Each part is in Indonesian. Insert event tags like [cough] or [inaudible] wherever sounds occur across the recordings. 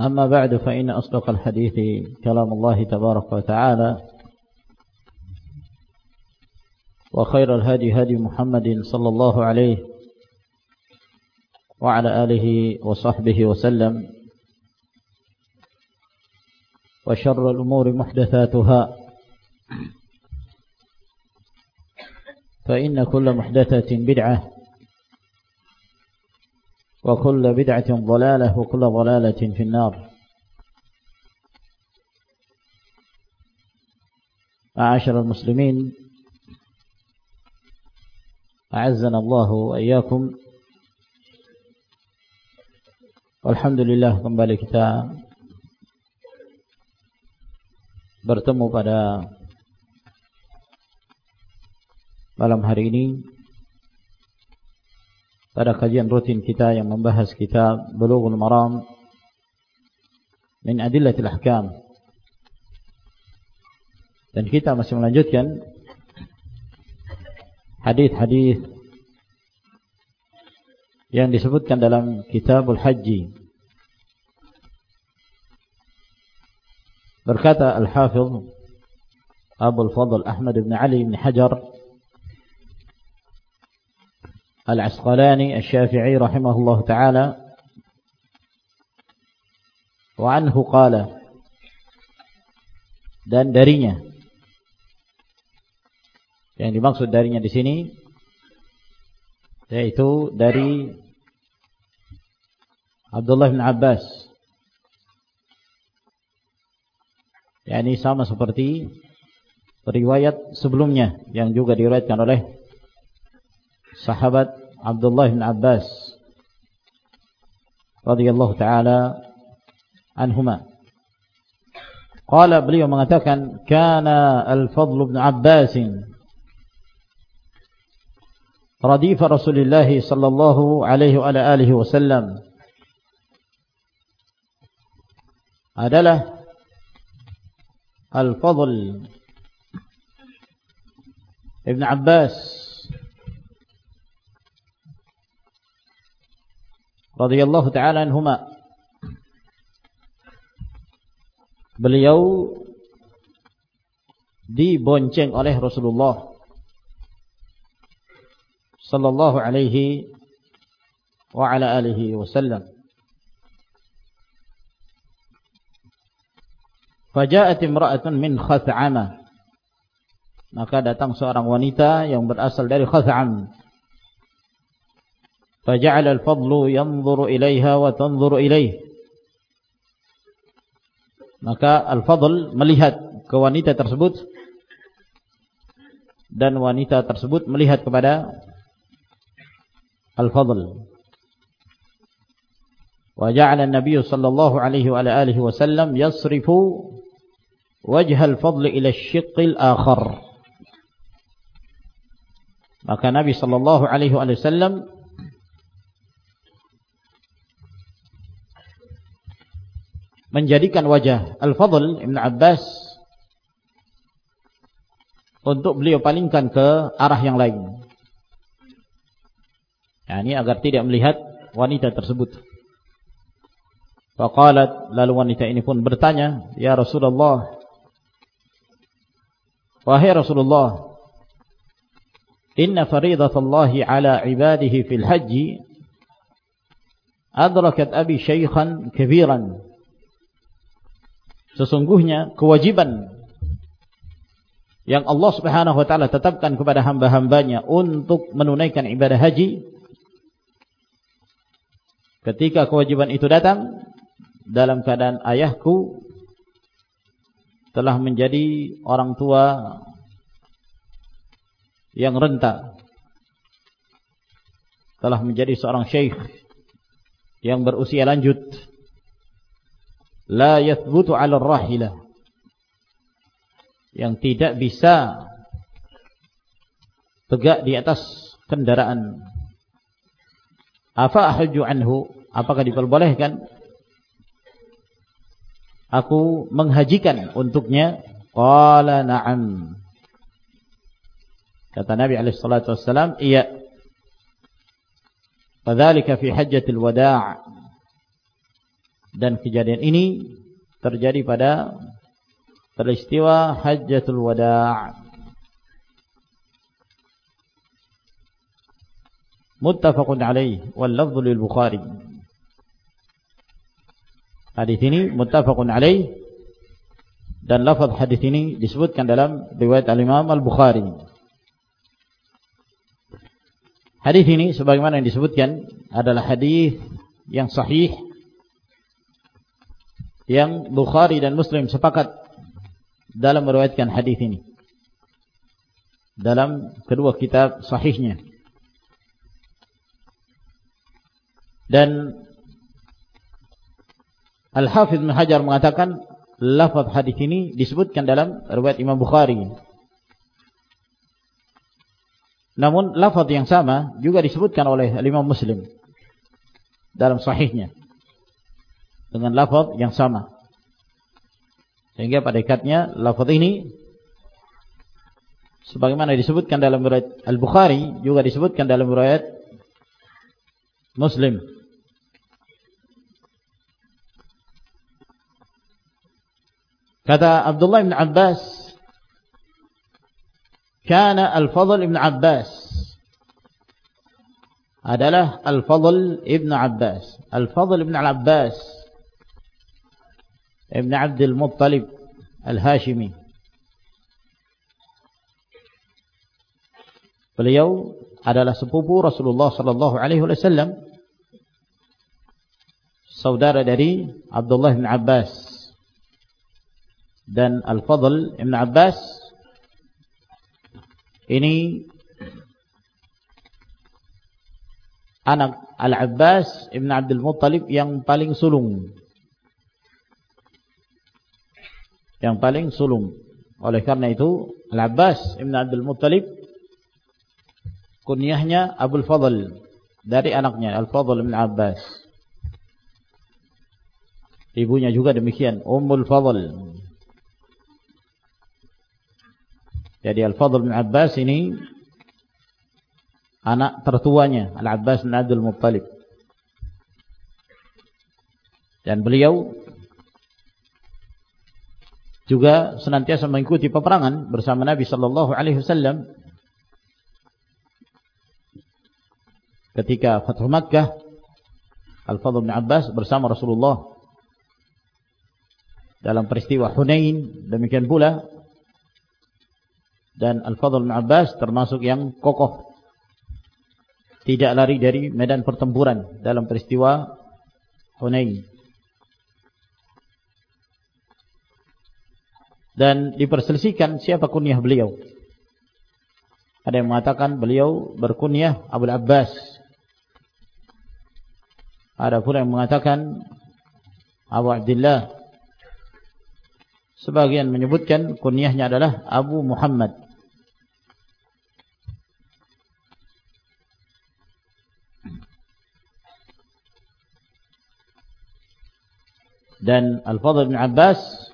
أما بعد فإن أصدق الحديث كلام الله تبارك وتعالى وخير الهدي هدي محمد صلى الله عليه وعلى آله وصحبه وسلم وشر الأمور محدثاتها فإن كل محدثة بدعة وكل بدعة ضلالة وكل ضلالة في النار. معاشر المسلمين أعزنا الله وإياكم. Alhamdulillah kembali kita bertemu pada malam hari ini. Pada kajian rutin kita yang membahas kitab Bulughul Maram min Adillatil Ahkam dan kita masih melanjutkan hadis-hadis yang disebutkan dalam Kitabul Haji. Berkata Al-Hafidh Abu Al-Fadl Ahmad bin Ali bin Hajar Al-Asqalani Al-Syafi'i rahimahullah ta'ala. Wa anhu qala. Dan darinya. Yang dimaksud darinya di sini yaitu dari Abdullah bin Abbas. Yakni sama seperti riwayat sebelumnya yang juga diriwayatkan oleh sahabat عبد الله بن عباس رضي الله تعالى عنهما. قال بليو mengatakan كان الفضل بن عباس رديف رسول الله صلى الله عليه وعلى آله وسلم adalah الفضل ابن عباس radhiyallahu taala anhuma. Beliau dibonceng oleh Rasulullah sallallahu alaihi wa ala alihi wasallam. Faja'at imra'atun min Khaz'amah. Maka datang seorang wanita yang berasal dari Khaz'am. فجعل الفضل ينظر إليها وتنظر إليه. Maka الفضل melihat ke wanita tersebut dan wanita tersebut melihat kepada الفضل وجعل النبي صلى الله عليه وعلى آله وسلم يصرف وجه الفضل إلى الشق الآخر. Maka Nabi صلى الله عليه وآله وسلم menjadikan wajah Al-Fadl Ibn Abbas untuk beliau palingkan ke arah yang lain. Ya, ini agar tidak melihat wanita tersebut. Faqalat lalu wanita ini pun bertanya, "Ya Rasulullah, wahai Rasulullah, inna faridatallahi ala ibadihi fil haji adrakat abi syaikhan kabiran." Sesungguhnya kewajiban yang Allah Subhanahu wa taala tetapkan kepada hamba-hambanya untuk menunaikan ibadah haji ketika kewajiban itu datang dalam keadaan ayahku telah menjadi orang tua yang renta telah menjadi seorang syekh yang berusia lanjut la yathbutu 'ala rahilah yang tidak bisa tegak di atas kendaraan. Afa ahju anhu? Apakah diperbolehkan aku menghajikan untuknya? Qala na'am. Kata Nabi alaihi salatu wasallam, iya. Fadzalika fi hajjatil wada'. Dan kejadian ini terjadi pada peristiwa Hajjatul Wada' muttafaqun alaih wal lafdhu lil Bukhari. Hadis ini muttafaqun alaih dan lafaz hadis ini disebutkan dalam riwayat Al-Imam Al-Bukhari. Hadis ini sebagaimana yang disebutkan adalah hadis yang sahih yang Bukhari dan Muslim sepakat dalam meriwayatkan hadis ini. Dalam kedua kitab sahihnya. Dan Al-Hafidh Ibn Hajar mengatakan lafaz hadis ini disebutkan dalam riwayat Imam Bukhari. Namun lafaz yang sama juga disebutkan oleh Imam Muslim dalam sahihnya dengan lafaz yang sama sehingga pada ikatnya lafaz ini sebagaimana disebutkan dalam riwayat Al-Bukhari juga disebutkan dalam riwayat Muslim. Kata Abdullah bin Abbas, "Kana Al-Fadl ibn Abbas" adalah Al-Fadl ibn Abbas. Al-Fadl ibn Abbas ابن عبد المطلب الهاشمي beliau adalah sepupu Rasulullah sallallahu alaihi wasallam saudara dari Abdullah bin Abbas dan Al-Fadl bin Abbas ini anak Al-Abbas Ibn Abdul Muttalib yang paling sulung yang paling sulung. Oleh karena itu Al-Abbas Ibn Abdul Muttalib kunyahnya Abdul Fadl dari anaknya Al-Fadl Ibn Abbas. Ibunya juga demikian Ummul Fadl. Jadi Al-Fadl Ibn Abbas ini anak tertuanya Al-Abbas Ibn Abdul Muttalib. Dan beliau juga senantiasa mengikuti peperangan bersama Nabi sallallahu alaihi wasallam ketika Fathu Makkah Al-Fadl bin Abbas bersama Rasulullah dalam peristiwa Hunain demikian pula dan Al-Fadl bin Abbas termasuk yang kokoh tidak lari dari medan pertempuran dalam peristiwa Hunain dan diperselisihkan siapa kunyah beliau. Ada yang mengatakan beliau berkunyah Abu Abbas. Ada pula yang mengatakan Abu Abdullah. Sebagian menyebutkan kunyahnya adalah Abu Muhammad. Dan Al-Fadl bin Abbas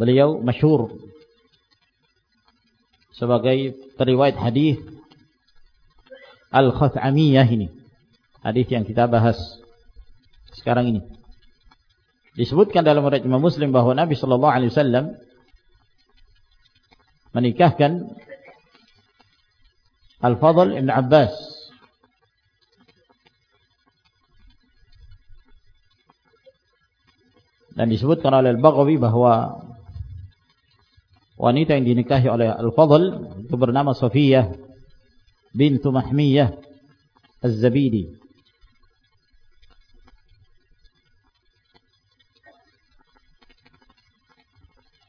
beliau masyhur sebagai periwayat hadis Al-Khat'amiyah ini. Hadis yang kita bahas sekarang ini. Disebutkan dalam riwayat Imam Muslim bahwa Nabi sallallahu alaihi wasallam menikahkan Al-Fadl Ibn Abbas dan disebutkan oleh Al-Baghawi bahwa wanita yang dinikahi oleh Al-Fadl itu bernama Safiyah bintu Mahmiyah Az-Zabidi.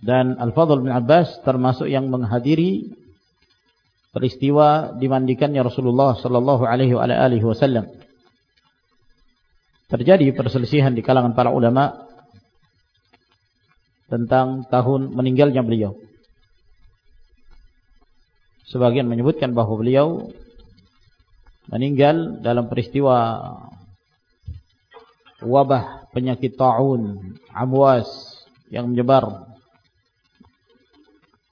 Dan Al-Fadl bin Abbas termasuk yang menghadiri peristiwa dimandikannya Rasulullah sallallahu alaihi wasallam. Terjadi perselisihan di kalangan para ulama tentang tahun meninggalnya beliau. Sebagian menyebutkan bahawa beliau meninggal dalam peristiwa wabah penyakit ta'un, amwas yang menyebar.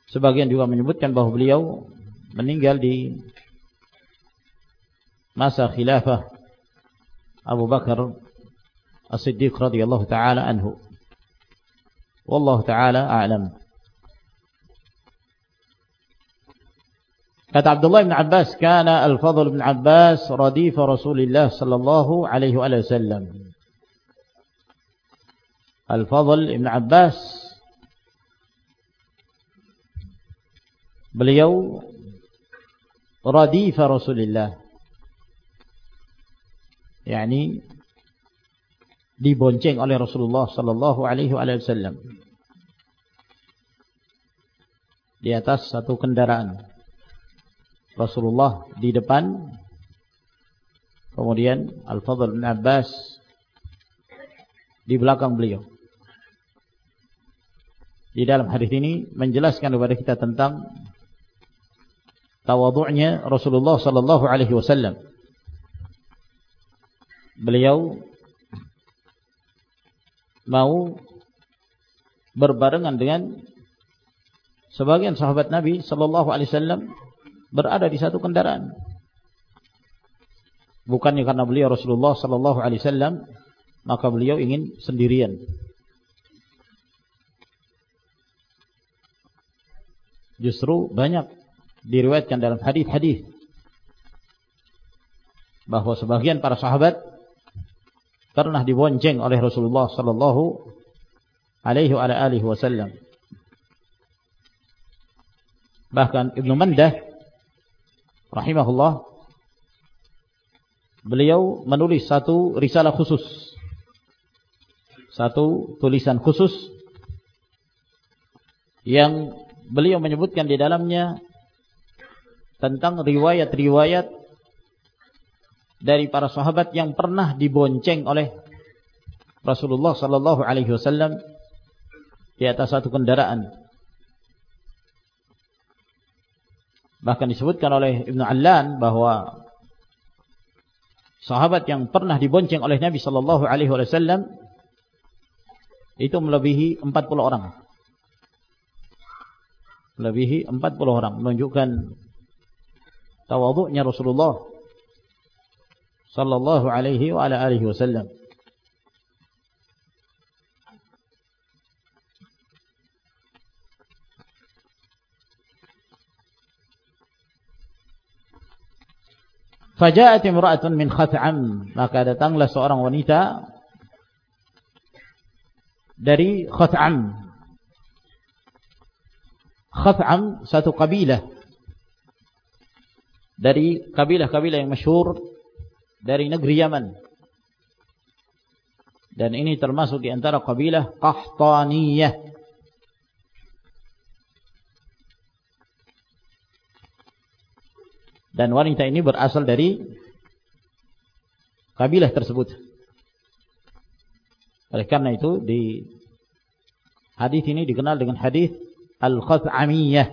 Sebagian juga menyebutkan bahawa beliau meninggal di masa khilafah Abu Bakar As-Siddiq radhiyallahu taala anhu. Wallahu taala a'lam. Kata Abdullah bin Abbas, "Kana al-Fadl bin Abbas radif Rasulullah sallallahu alaihi wasallam." Al-Fadl bin Abbas beliau radif Rasulullah. Yani dibonceng oleh Rasulullah sallallahu alaihi wasallam di atas satu kendaraan. Rasulullah di depan. Kemudian Al-Fadl bin Abbas di belakang beliau. Di dalam hadis ini menjelaskan kepada kita tentang tawadhu'nya Rasulullah sallallahu alaihi wasallam. Beliau mau berbarengan dengan sebagian sahabat Nabi sallallahu alaihi wasallam berada di satu kendaraan. Bukannya karena beliau Rasulullah sallallahu alaihi wasallam maka beliau ingin sendirian. Justru banyak diriwayatkan dalam hadis-hadis bahwa sebagian para sahabat pernah dibonceng oleh Rasulullah sallallahu alaihi wasallam. Bahkan Ibnu Mandah rahimahullah. Beliau menulis satu risalah khusus. Satu tulisan khusus yang beliau menyebutkan di dalamnya tentang riwayat-riwayat dari para sahabat yang pernah dibonceng oleh Rasulullah sallallahu alaihi wasallam di atas satu kendaraan Bahkan disebutkan oleh Ibn Allan bahwa sahabat yang pernah dibonceng oleh Nabi sallallahu alaihi wasallam itu melebihi 40 orang. Melebihi 40 orang menunjukkan tawadhu'nya Rasulullah sallallahu alaihi wa wasallam. Faja'at imra'atun min Khat'am, maka datanglah seorang wanita dari Khat'am. Khat'am satu kabilah dari kabilah-kabilah yang masyhur dari negeri Yaman. Dan ini termasuk di antara kabilah Qahtaniyah. Dan wanita ini berasal dari kabilah tersebut. Oleh karena itu di hadis ini dikenal dengan hadis al-Khaz'amiyah.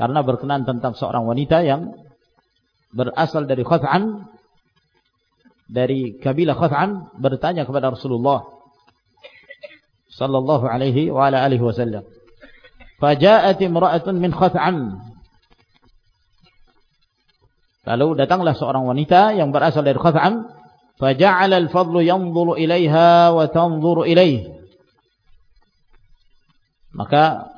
Karena berkenan tentang seorang wanita yang berasal dari Khaz'am dari kabilah Khaz'am bertanya kepada Rasulullah sallallahu alaihi wa ala alihi wasallam. Faja'at imra'atun min Khaz'am Lalu datanglah seorang wanita yang berasal dari Khaz'am, faja'ala al-fadlu yanzuru ilaiha wa tanzuru ilaih. Maka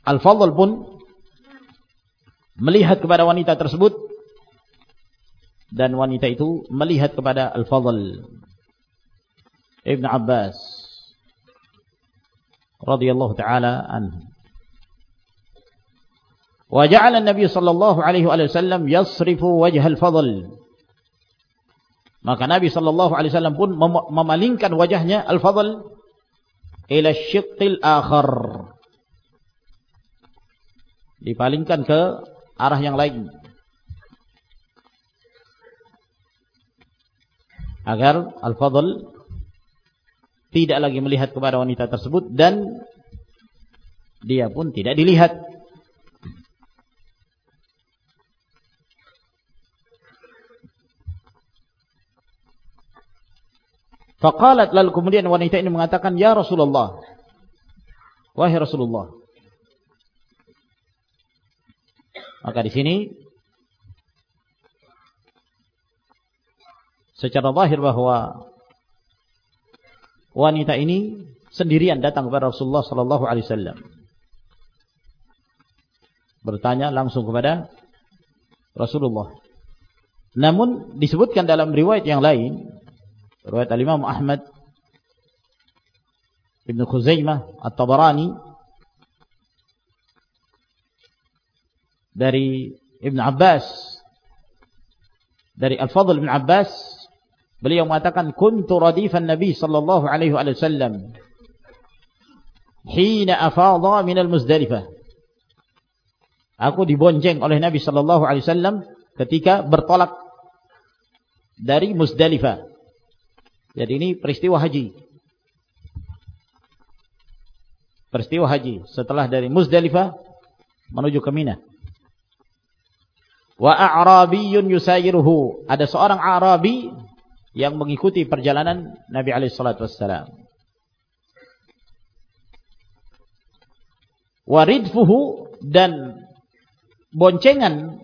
Al-Fadl pun melihat kepada wanita tersebut dan wanita itu melihat kepada Al-Fadl Ibn Abbas radhiyallahu taala anhu وجعل النبي صلى الله عليه wasallam yasrifu wajh al-fadl maka Nabi sallallahu alaihi wasallam pun mem memalingkan wajahnya al-fadl ila syiqqil akhar dipalingkan ke arah yang lain agar al-fadl tidak lagi melihat kepada wanita tersebut dan dia pun tidak dilihat Faqalat lalu kemudian wanita ini mengatakan, "Ya Rasulullah." Wahai Rasulullah. Maka di sini secara zahir bahwa wanita ini sendirian datang kepada Rasulullah sallallahu alaihi wasallam. Bertanya langsung kepada Rasulullah. Namun disebutkan dalam riwayat yang lain رواية الإمام أحمد ابن خزيمة الطبراني داري ابن عباس داري الفضل ابن عباس بل يوم أتقن كنت رديف النبي صلى الله عليه وآله وسلم حين أفاض من المزدرفة aku dibonceng oleh Nabi sallallahu alaihi wasallam ketika bertolak dari مزدلفة. Jadi ini peristiwa haji. Peristiwa haji setelah dari Muzdalifah menuju ke Mina. Wa a'rabiyyun yusayiruhu. Ada seorang Arabi yang mengikuti perjalanan Nabi alaihi salatu wassalam. Waridfuhu dan boncengan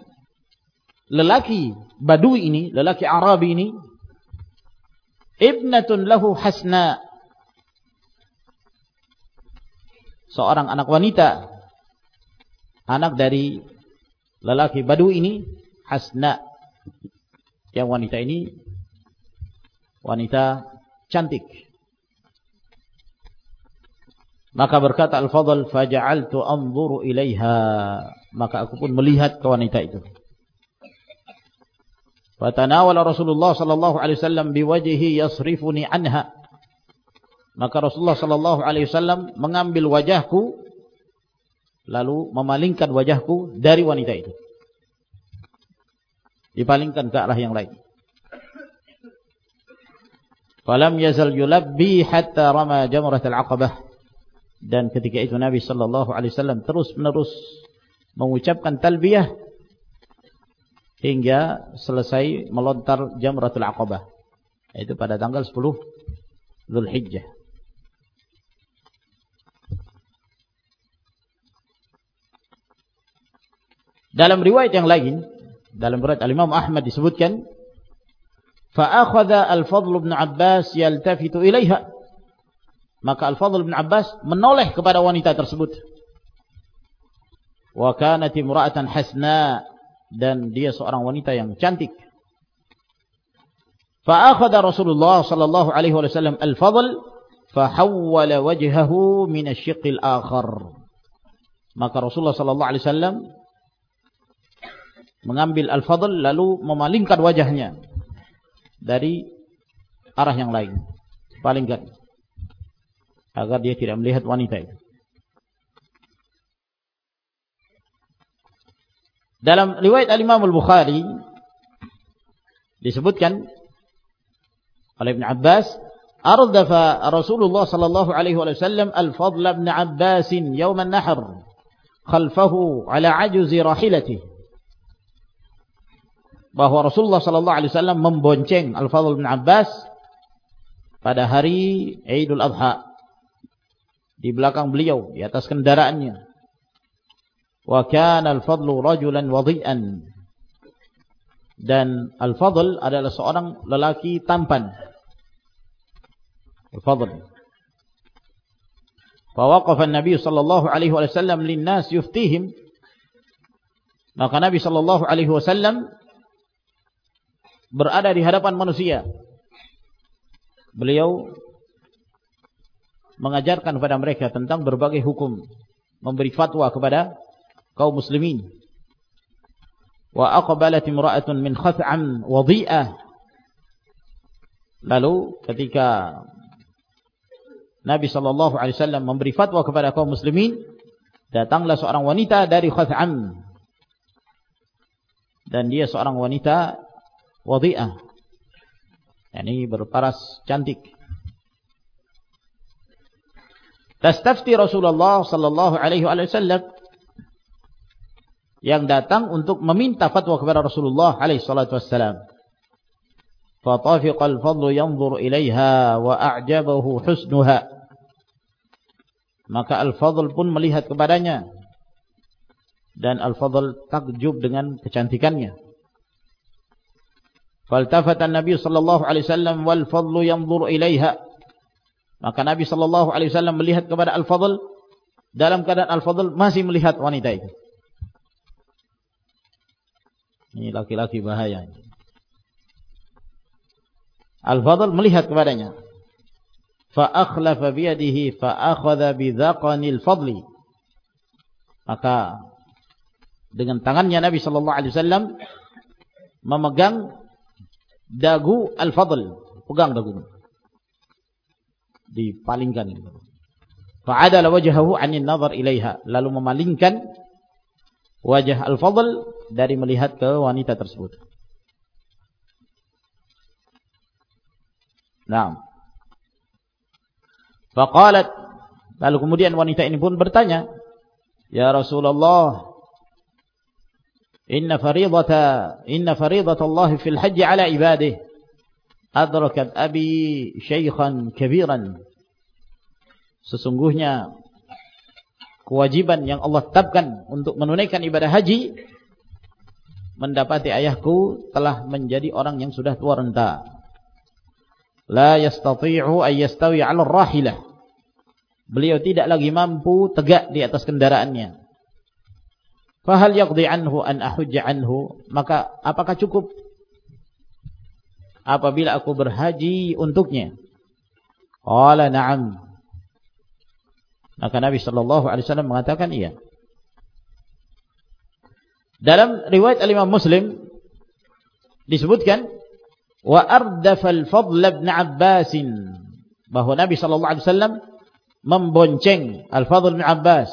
lelaki Badui ini, lelaki Arabi ini ibnatun lahu hasna. Seorang anak wanita. Anak dari lelaki badu ini hasna. Yang wanita ini wanita cantik. Maka berkata al-fadl faja'altu anzuru ilaiha. Maka aku pun melihat ke wanita itu Fatanawala Rasulullah sallallahu alaihi wasallam biwajhihi yasrifuni anha. Maka Rasulullah sallallahu alaihi wasallam mengambil wajahku lalu memalingkan wajahku dari wanita itu. Dipalingkan ke arah yang lain. Falam yazal yulabbi hatta rama jamratul aqabah. Dan ketika itu Nabi sallallahu alaihi wasallam terus-menerus mengucapkan talbiyah hingga selesai melontar Jamratul Aqabah. Yaitu pada tanggal 10 Zulhijjah. Dalam riwayat yang lain dalam riwayat Al-Imam Ahmad disebutkan fa'akhadha Al-Fadl bin Abbas yaltafitu ilaiha. Maka Al-Fadl bin Abbas menoleh kepada wanita tersebut. Wa kanat imra'atan hasna dan dia seorang wanita yang cantik. Fa'akhadha Rasulullah sallallahu alaihi wasallam al-fadl fahawwala wajhahu min asy-syiqqil akhar. Maka Rasulullah sallallahu alaihi wasallam mengambil al-fadl lalu memalingkan wajahnya dari arah yang lain. Palingkan agar dia tidak melihat wanita itu. Dalam riwayat Al-Imam Al-Bukhari disebutkan oleh Ibn Abbas, ardafa Rasulullah sallallahu alaihi wasallam al-Fadl ibn Abbas yawm an-nahr khalfahu ala ajuzi rahilatihi. Bahwa Rasulullah sallallahu alaihi wasallam membonceng Al-Fadl bin Abbas pada hari Idul Adha. Di belakang beliau di atas kendaraannya wa kana al-fadlu rajulan wadhi'an. Dan al-fadl adalah seorang lelaki tampan. Al-fadl. Fawaqafa an-nabi sallallahu alaihi wasallam lin-nas yuftihim. Maka Nabi sallallahu alaihi wasallam berada di hadapan manusia. Beliau mengajarkan kepada mereka tentang berbagai hukum, memberi fatwa kepada kaum muslimin. Wa aqbalat imra'atun min khath'am wadhi'ah. Lalu ketika Nabi sallallahu alaihi wasallam memberi fatwa kepada kaum muslimin, datanglah seorang wanita dari Khath'am. Dan dia seorang wanita wadhi'ah. Yani berparas cantik. Tastafti Rasulullah sallallahu alaihi wasallam yang datang untuk meminta fatwa kepada Rasulullah alaihi salatu wasallam. Fatafiqa al-fadl yanzur ilaiha wa a'jabahu husnuha. Maka al-fadl pun melihat kepadanya dan al-fadl takjub dengan kecantikannya. Faltafata an-nabi sallallahu alaihi wasallam wal fadl yanzur ilaiha maka Nabi sallallahu alaihi wasallam melihat kepada Al-Fadl dalam keadaan Al-Fadl masih melihat wanita itu. Ini laki-laki bahaya. Al-Fadl melihat kepadanya. Fa akhlafa bi yadihi fa akhadha bi dhaqanil fadli. Maka dengan tangannya Nabi sallallahu alaihi wasallam memegang dagu Al-Fadl, pegang dagunya dipalingkan fa'adala wajhahu 'anil nazar ilaiha lalu memalingkan wajah al-fadl dari melihat ke wanita tersebut. Naam. Faqalat. Lalu kemudian wanita ini pun bertanya Ya Rasulullah Inna faridata inna faridata Allah fil haji ala ibadihi adrakat abi syaikhan kabiran. Sesungguhnya kewajiban yang Allah tetapkan untuk menunaikan ibadah haji mendapati ayahku telah menjadi orang yang sudah tua renta la yastati'u ay yastawi 'ala rahilah beliau tidak lagi mampu tegak di atas kendaraannya fahal yaqdi anhu an ahujja anhu maka apakah cukup apabila aku berhaji untuknya? Qala na'am. Maka Nabi sallallahu alaihi wasallam mengatakan iya. Dalam riwayat Al-Imam Muslim disebutkan wa ardafa al-Fadl ibn Abbas bahwa Nabi sallallahu alaihi wasallam membonceng Al-Fadl bin Abbas.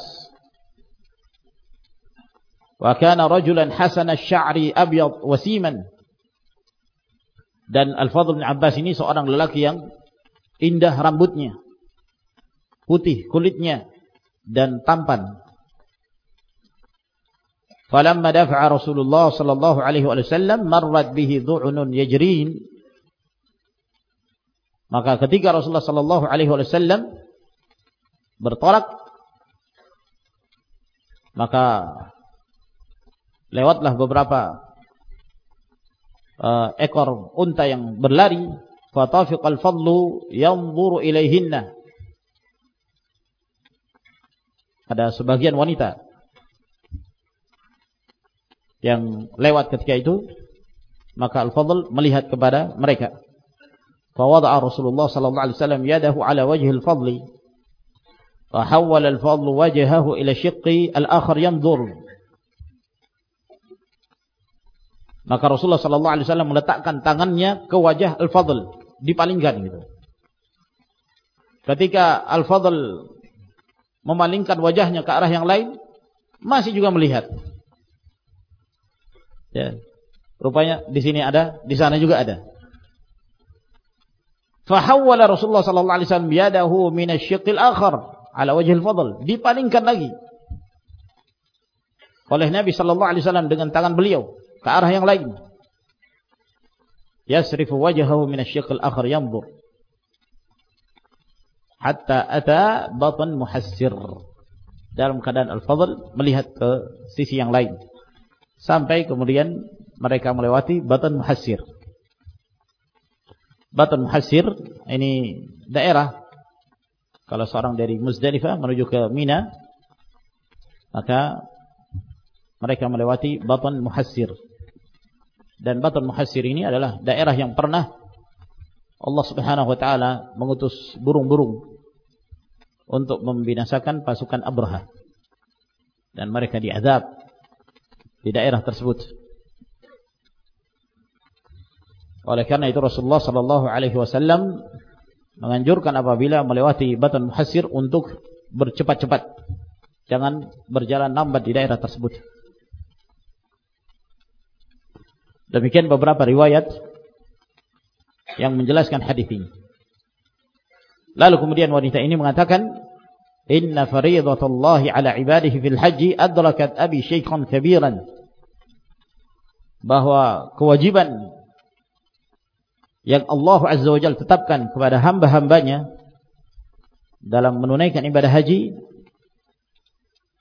Wa kana rajulan hasan asy-sya'ri abyad wasiman dan Al-Fadl bin Abbas ini seorang lelaki yang indah rambutnya, putih kulitnya dan tampan. Falamma dafa'a Rasulullah sallallahu alaihi wasallam marrat bihi dhu'unun yajrin. Maka ketika Rasulullah sallallahu alaihi wasallam bertolak maka lewatlah beberapa uh, ekor unta yang berlari fatafiqal fadlu yanzuru ilaihinna ada sebagian wanita yang lewat ketika itu maka al-fadl melihat kepada mereka fawada'a Rasulullah sallallahu alaihi wasallam yadahu ala wajhi al-fadli fahawwala al-fadlu wajhahu ila shiqqi al-akhar yanzur Maka Rasulullah sallallahu alaihi wasallam meletakkan tangannya ke wajah Al-Fadl, dipalingkan gitu. Ketika Al-Fadl memalingkan wajahnya ke arah yang lain, masih juga melihat. Ya. Rupanya di sini ada, di sana juga ada. Fahawwala Rasulullah sallallahu alaihi wasallam yadahu min asy-syiqqil akhar ala wajhil fadl. Dipalingkan lagi oleh Nabi sallallahu alaihi wasallam dengan tangan beliau ke arah yang lain. Yasrifu wajhahu min asy-syiqqil akhar yanzur. Hatta ata batan muhassir. Dalam keadaan al-fadl melihat ke sisi yang lain. Sampai kemudian mereka melewati batan muhassir. Batan Muhassir ini daerah kalau seorang dari Muzdalifah menuju ke Mina maka mereka melewati Batan Muhassir. Dan Batan Muhassir ini adalah daerah yang pernah Allah Subhanahu wa taala mengutus burung-burung untuk membinasakan pasukan Abraha. Dan mereka diazab di daerah tersebut. Oleh karena itu Rasulullah sallallahu alaihi wasallam menganjurkan apabila melewati Batan Muhassir untuk bercepat-cepat. Jangan berjalan lambat di daerah tersebut. Demikian beberapa riwayat yang menjelaskan hadis ini. Lalu kemudian wanita ini mengatakan, "Inna faridatallahi ala ibadihi fil haji adrakat abi syaikhan kabiran." Bahwa kewajiban yang Allah Azza wa Jalla tetapkan kepada hamba-hambanya dalam menunaikan ibadah haji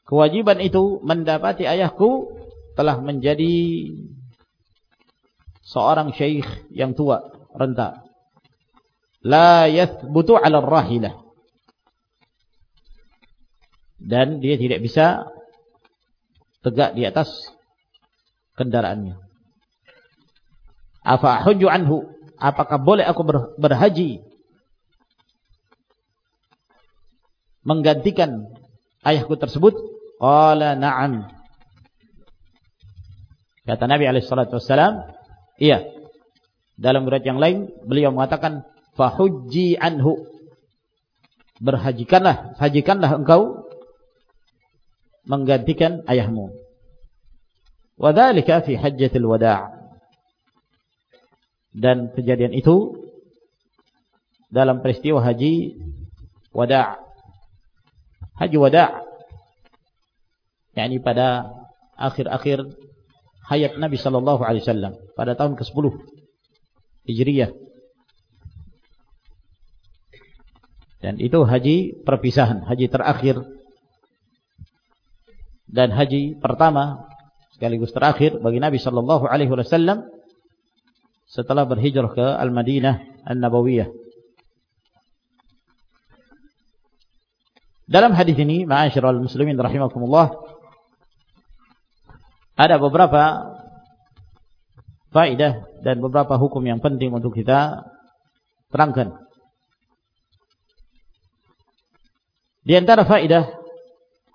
kewajiban itu mendapati ayahku telah menjadi seorang syekh yang tua renta. La yathbutu 'ala rahilah dan dia tidak bisa tegak di atas kendaraannya afa hujju anhu apakah boleh aku berhaji menggantikan ayahku tersebut? Qala na'am. Kata Nabi alaihi salatu iya. Dalam riwayat yang lain beliau mengatakan fahujji anhu. Berhajikanlah, hajikanlah engkau menggantikan ayahmu. Wadhalika fi hajjatil wada'. Dan kejadian itu dalam peristiwa haji wada' haji wada' yakni pada akhir-akhir hayat Nabi sallallahu alaihi wasallam pada tahun ke-10 Hijriyah. Dan itu haji perpisahan haji terakhir. Dan haji pertama sekaligus terakhir bagi Nabi sallallahu alaihi wasallam setelah berhijrah ke Al-Madinah An-Nabawiyah. Dalam hadis ini, ma'asyiral muslimin rahimakumullah, ada beberapa faedah dan beberapa hukum yang penting untuk kita terangkan. Di antara faedah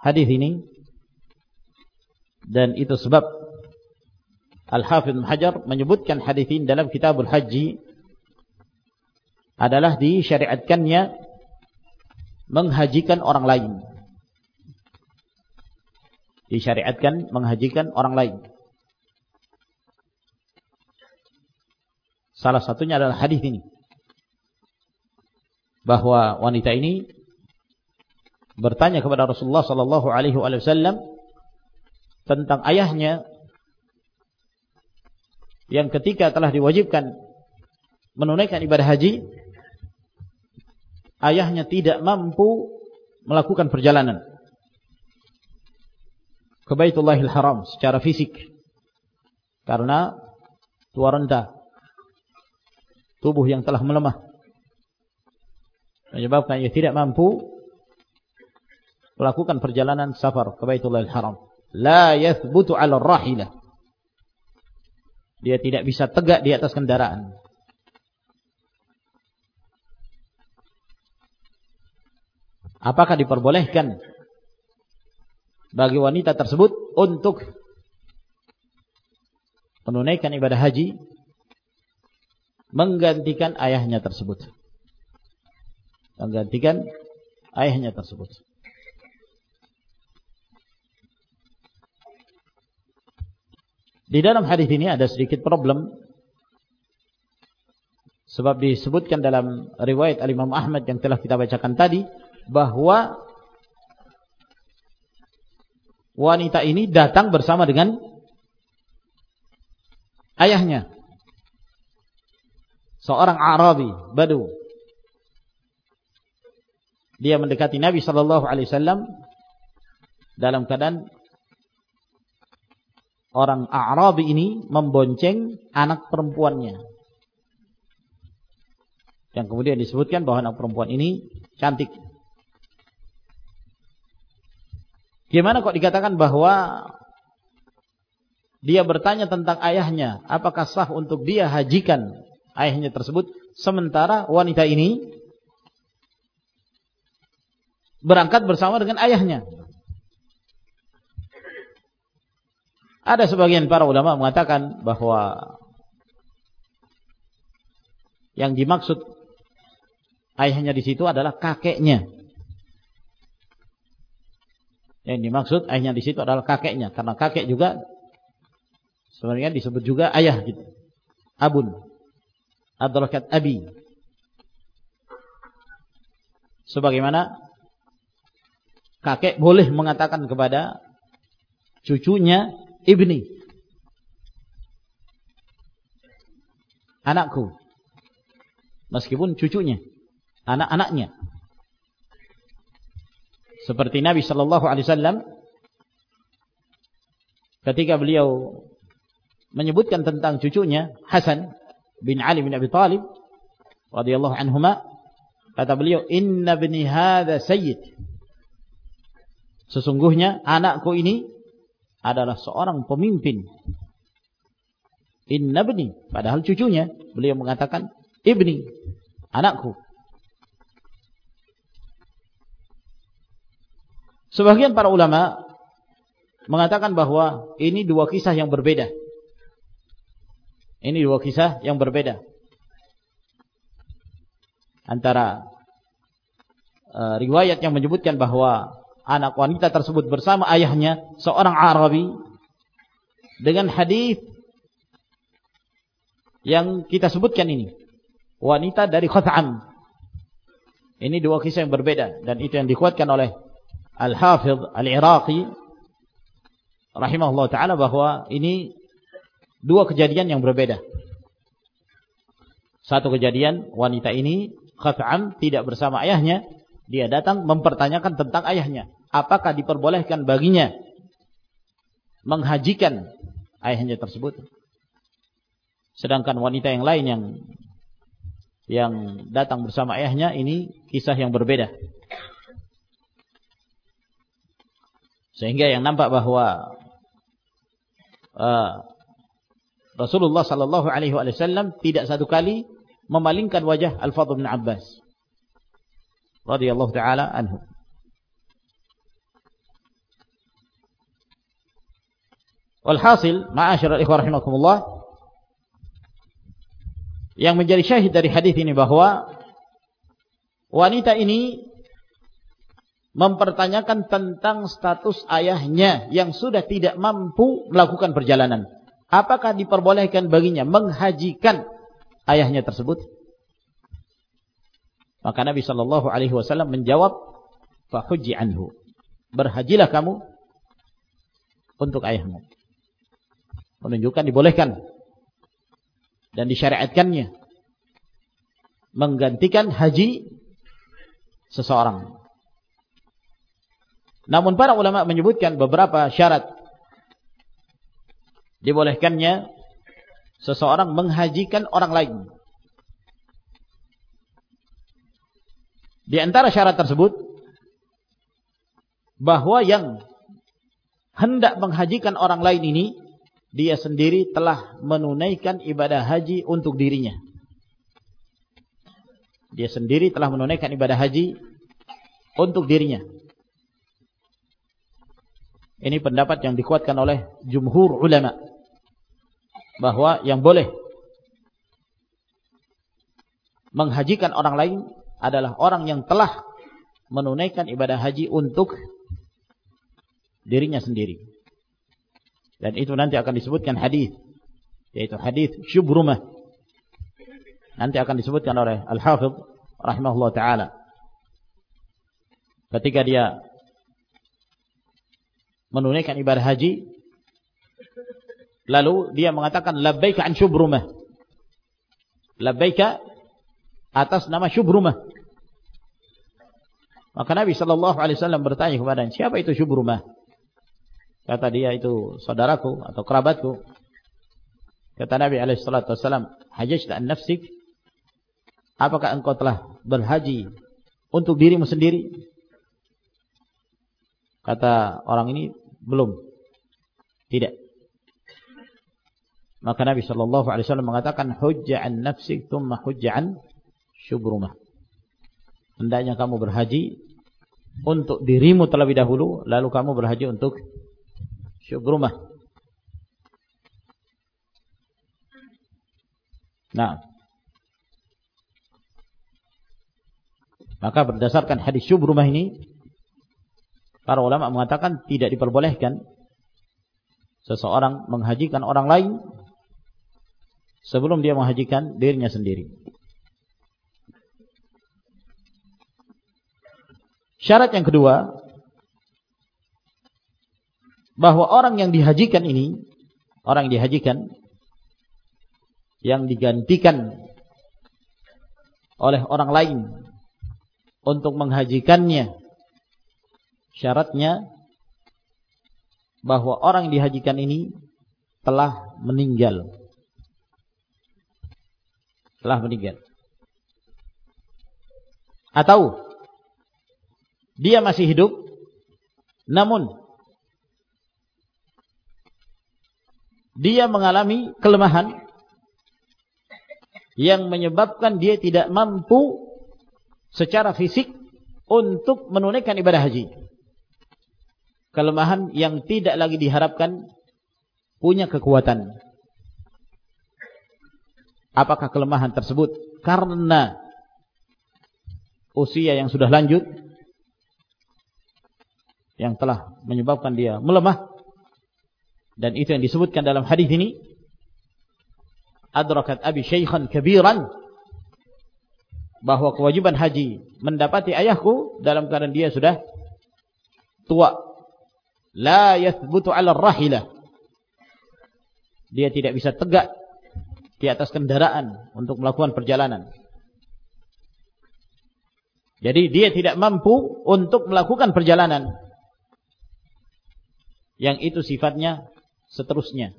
hadis ini dan itu sebab Al-Hafidh Hajar menyebutkan hadis ini dalam Kitabul Haji adalah disyariatkannya menghajikan orang lain. Disyariatkan menghajikan orang lain. Salah satunya adalah hadis ini. Bahwa wanita ini bertanya kepada Rasulullah sallallahu alaihi wasallam tentang ayahnya yang ketika telah diwajibkan menunaikan ibadah haji. Ayahnya tidak mampu melakukan perjalanan ke Baitullahil Haram secara fisik karena tua renta tubuh yang telah melemah. Menyebabkan ia tidak mampu melakukan perjalanan safar ke Baitullahil Haram. La yathbutu 'ala rahilah dia tidak bisa tegak di atas kendaraan. Apakah diperbolehkan bagi wanita tersebut untuk menunaikan ibadah haji menggantikan ayahnya tersebut? Menggantikan ayahnya tersebut. Di dalam hadis ini ada sedikit problem sebab disebutkan dalam riwayat Al-Imam Ahmad yang telah kita bacakan tadi bahwa wanita ini datang bersama dengan ayahnya. Seorang Arabi, Badu. Dia mendekati Nabi sallallahu alaihi wasallam dalam keadaan orang Arabi ini membonceng anak perempuannya. Yang kemudian disebutkan bahwa anak perempuan ini cantik. Gimana kok dikatakan bahwa dia bertanya tentang ayahnya, apakah sah untuk dia hajikan ayahnya tersebut sementara wanita ini berangkat bersama dengan ayahnya. Ada sebagian para ulama mengatakan bahwa yang dimaksud ayahnya di situ adalah kakeknya. Yang dimaksud ayahnya di situ adalah kakeknya karena kakek juga sebenarnya disebut juga ayah gitu. Abun. Adrakat abi. Sebagaimana kakek boleh mengatakan kepada cucunya ibni. Anakku. Meskipun cucunya, anak-anaknya. Seperti Nabi sallallahu alaihi wasallam ketika beliau menyebutkan tentang cucunya Hasan bin Ali bin Abi Thalib radhiyallahu anhuma kata beliau inna bni hadza sayyid sesungguhnya anakku ini adalah seorang pemimpin inna bni padahal cucunya beliau mengatakan ibni anakku Sebagian para ulama mengatakan bahwa ini dua kisah yang berbeda. Ini dua kisah yang berbeda. Antara uh, riwayat yang menyebutkan bahwa anak wanita tersebut bersama ayahnya seorang Arabi dengan hadis yang kita sebutkan ini wanita dari Khat'am. Ini dua kisah yang berbeda dan itu yang dikuatkan oleh Al-Hafidh Al-Iraqi rahimahullah taala bahwa ini dua kejadian yang berbeda. Satu kejadian wanita ini Khaf'am tidak bersama ayahnya, dia datang mempertanyakan tentang ayahnya, apakah diperbolehkan baginya menghajikan ayahnya tersebut. Sedangkan wanita yang lain yang yang datang bersama ayahnya ini kisah yang berbeda. Sehingga yang nampak bahwa uh, Rasulullah sallallahu alaihi wasallam tidak satu kali memalingkan wajah Al-Fadl bin Abbas radhiyallahu taala anhu. Walhasil, ma'asyiral ikhwah rahimakumullah, yang menjadi syahid dari hadis ini bahwa wanita ini mempertanyakan tentang status ayahnya yang sudah tidak mampu melakukan perjalanan. Apakah diperbolehkan baginya menghajikan ayahnya tersebut? Maka Nabi Shallallahu Alaihi Wasallam menjawab, "Fahuji anhu." Berhajilah kamu untuk ayahmu. Menunjukkan dibolehkan dan disyariatkannya menggantikan haji seseorang. Namun para ulama menyebutkan beberapa syarat dibolehkannya seseorang menghajikan orang lain. Di antara syarat tersebut bahwa yang hendak menghajikan orang lain ini dia sendiri telah menunaikan ibadah haji untuk dirinya. Dia sendiri telah menunaikan ibadah haji untuk dirinya. Ini pendapat yang dikuatkan oleh jumhur ulama bahwa yang boleh menghajikan orang lain adalah orang yang telah menunaikan ibadah haji untuk dirinya sendiri. Dan itu nanti akan disebutkan hadis yaitu hadis syubrumah. Nanti akan disebutkan oleh Al-Hafidh rahimahullah taala. Ketika dia menunaikan ibadah haji lalu dia mengatakan labbaika an syubrumah. Labbaika atas nama syubrumah. Maka Nabi sallallahu alaihi wasallam bertanya kepada siapa itu syubrumah? Kata dia itu saudaraku atau kerabatku. Kata Nabi alaihi salatu wasallam, "Hajjata an nafsik?" Apakah engkau telah berhaji untuk dirimu sendiri? Kata orang ini, belum. Tidak. Maka Nabi sallallahu alaihi wasallam mengatakan, "Hujja an nafsik, thumma hujja an syubrumah." Hendaknya kamu berhaji untuk dirimu terlebih dahulu lalu kamu berhaji untuk syukrumah nah. Maka berdasarkan hadis syukrumah ini para ulama mengatakan tidak diperbolehkan seseorang menghajikan orang lain sebelum dia menghajikan dirinya sendiri. Syarat yang kedua bahwa orang yang dihajikan ini, orang yang dihajikan yang digantikan oleh orang lain untuk menghajikannya syaratnya bahwa orang yang dihajikan ini telah meninggal. Telah meninggal. Atau dia masih hidup namun dia mengalami kelemahan yang menyebabkan dia tidak mampu secara fisik untuk menunaikan ibadah haji. Kelemahan yang tidak lagi diharapkan punya kekuatan. Apakah kelemahan tersebut karena usia yang sudah lanjut yang telah menyebabkan dia melemah dan itu yang disebutkan dalam hadis ini adrakat abi syaikhan kabiran bahwa kewajiban haji mendapati ayahku dalam keadaan dia sudah tua. La yathbutu 'ala rahilah. Dia tidak bisa tegak di atas kendaraan untuk melakukan perjalanan. Jadi dia tidak mampu untuk melakukan perjalanan. Yang itu sifatnya seterusnya.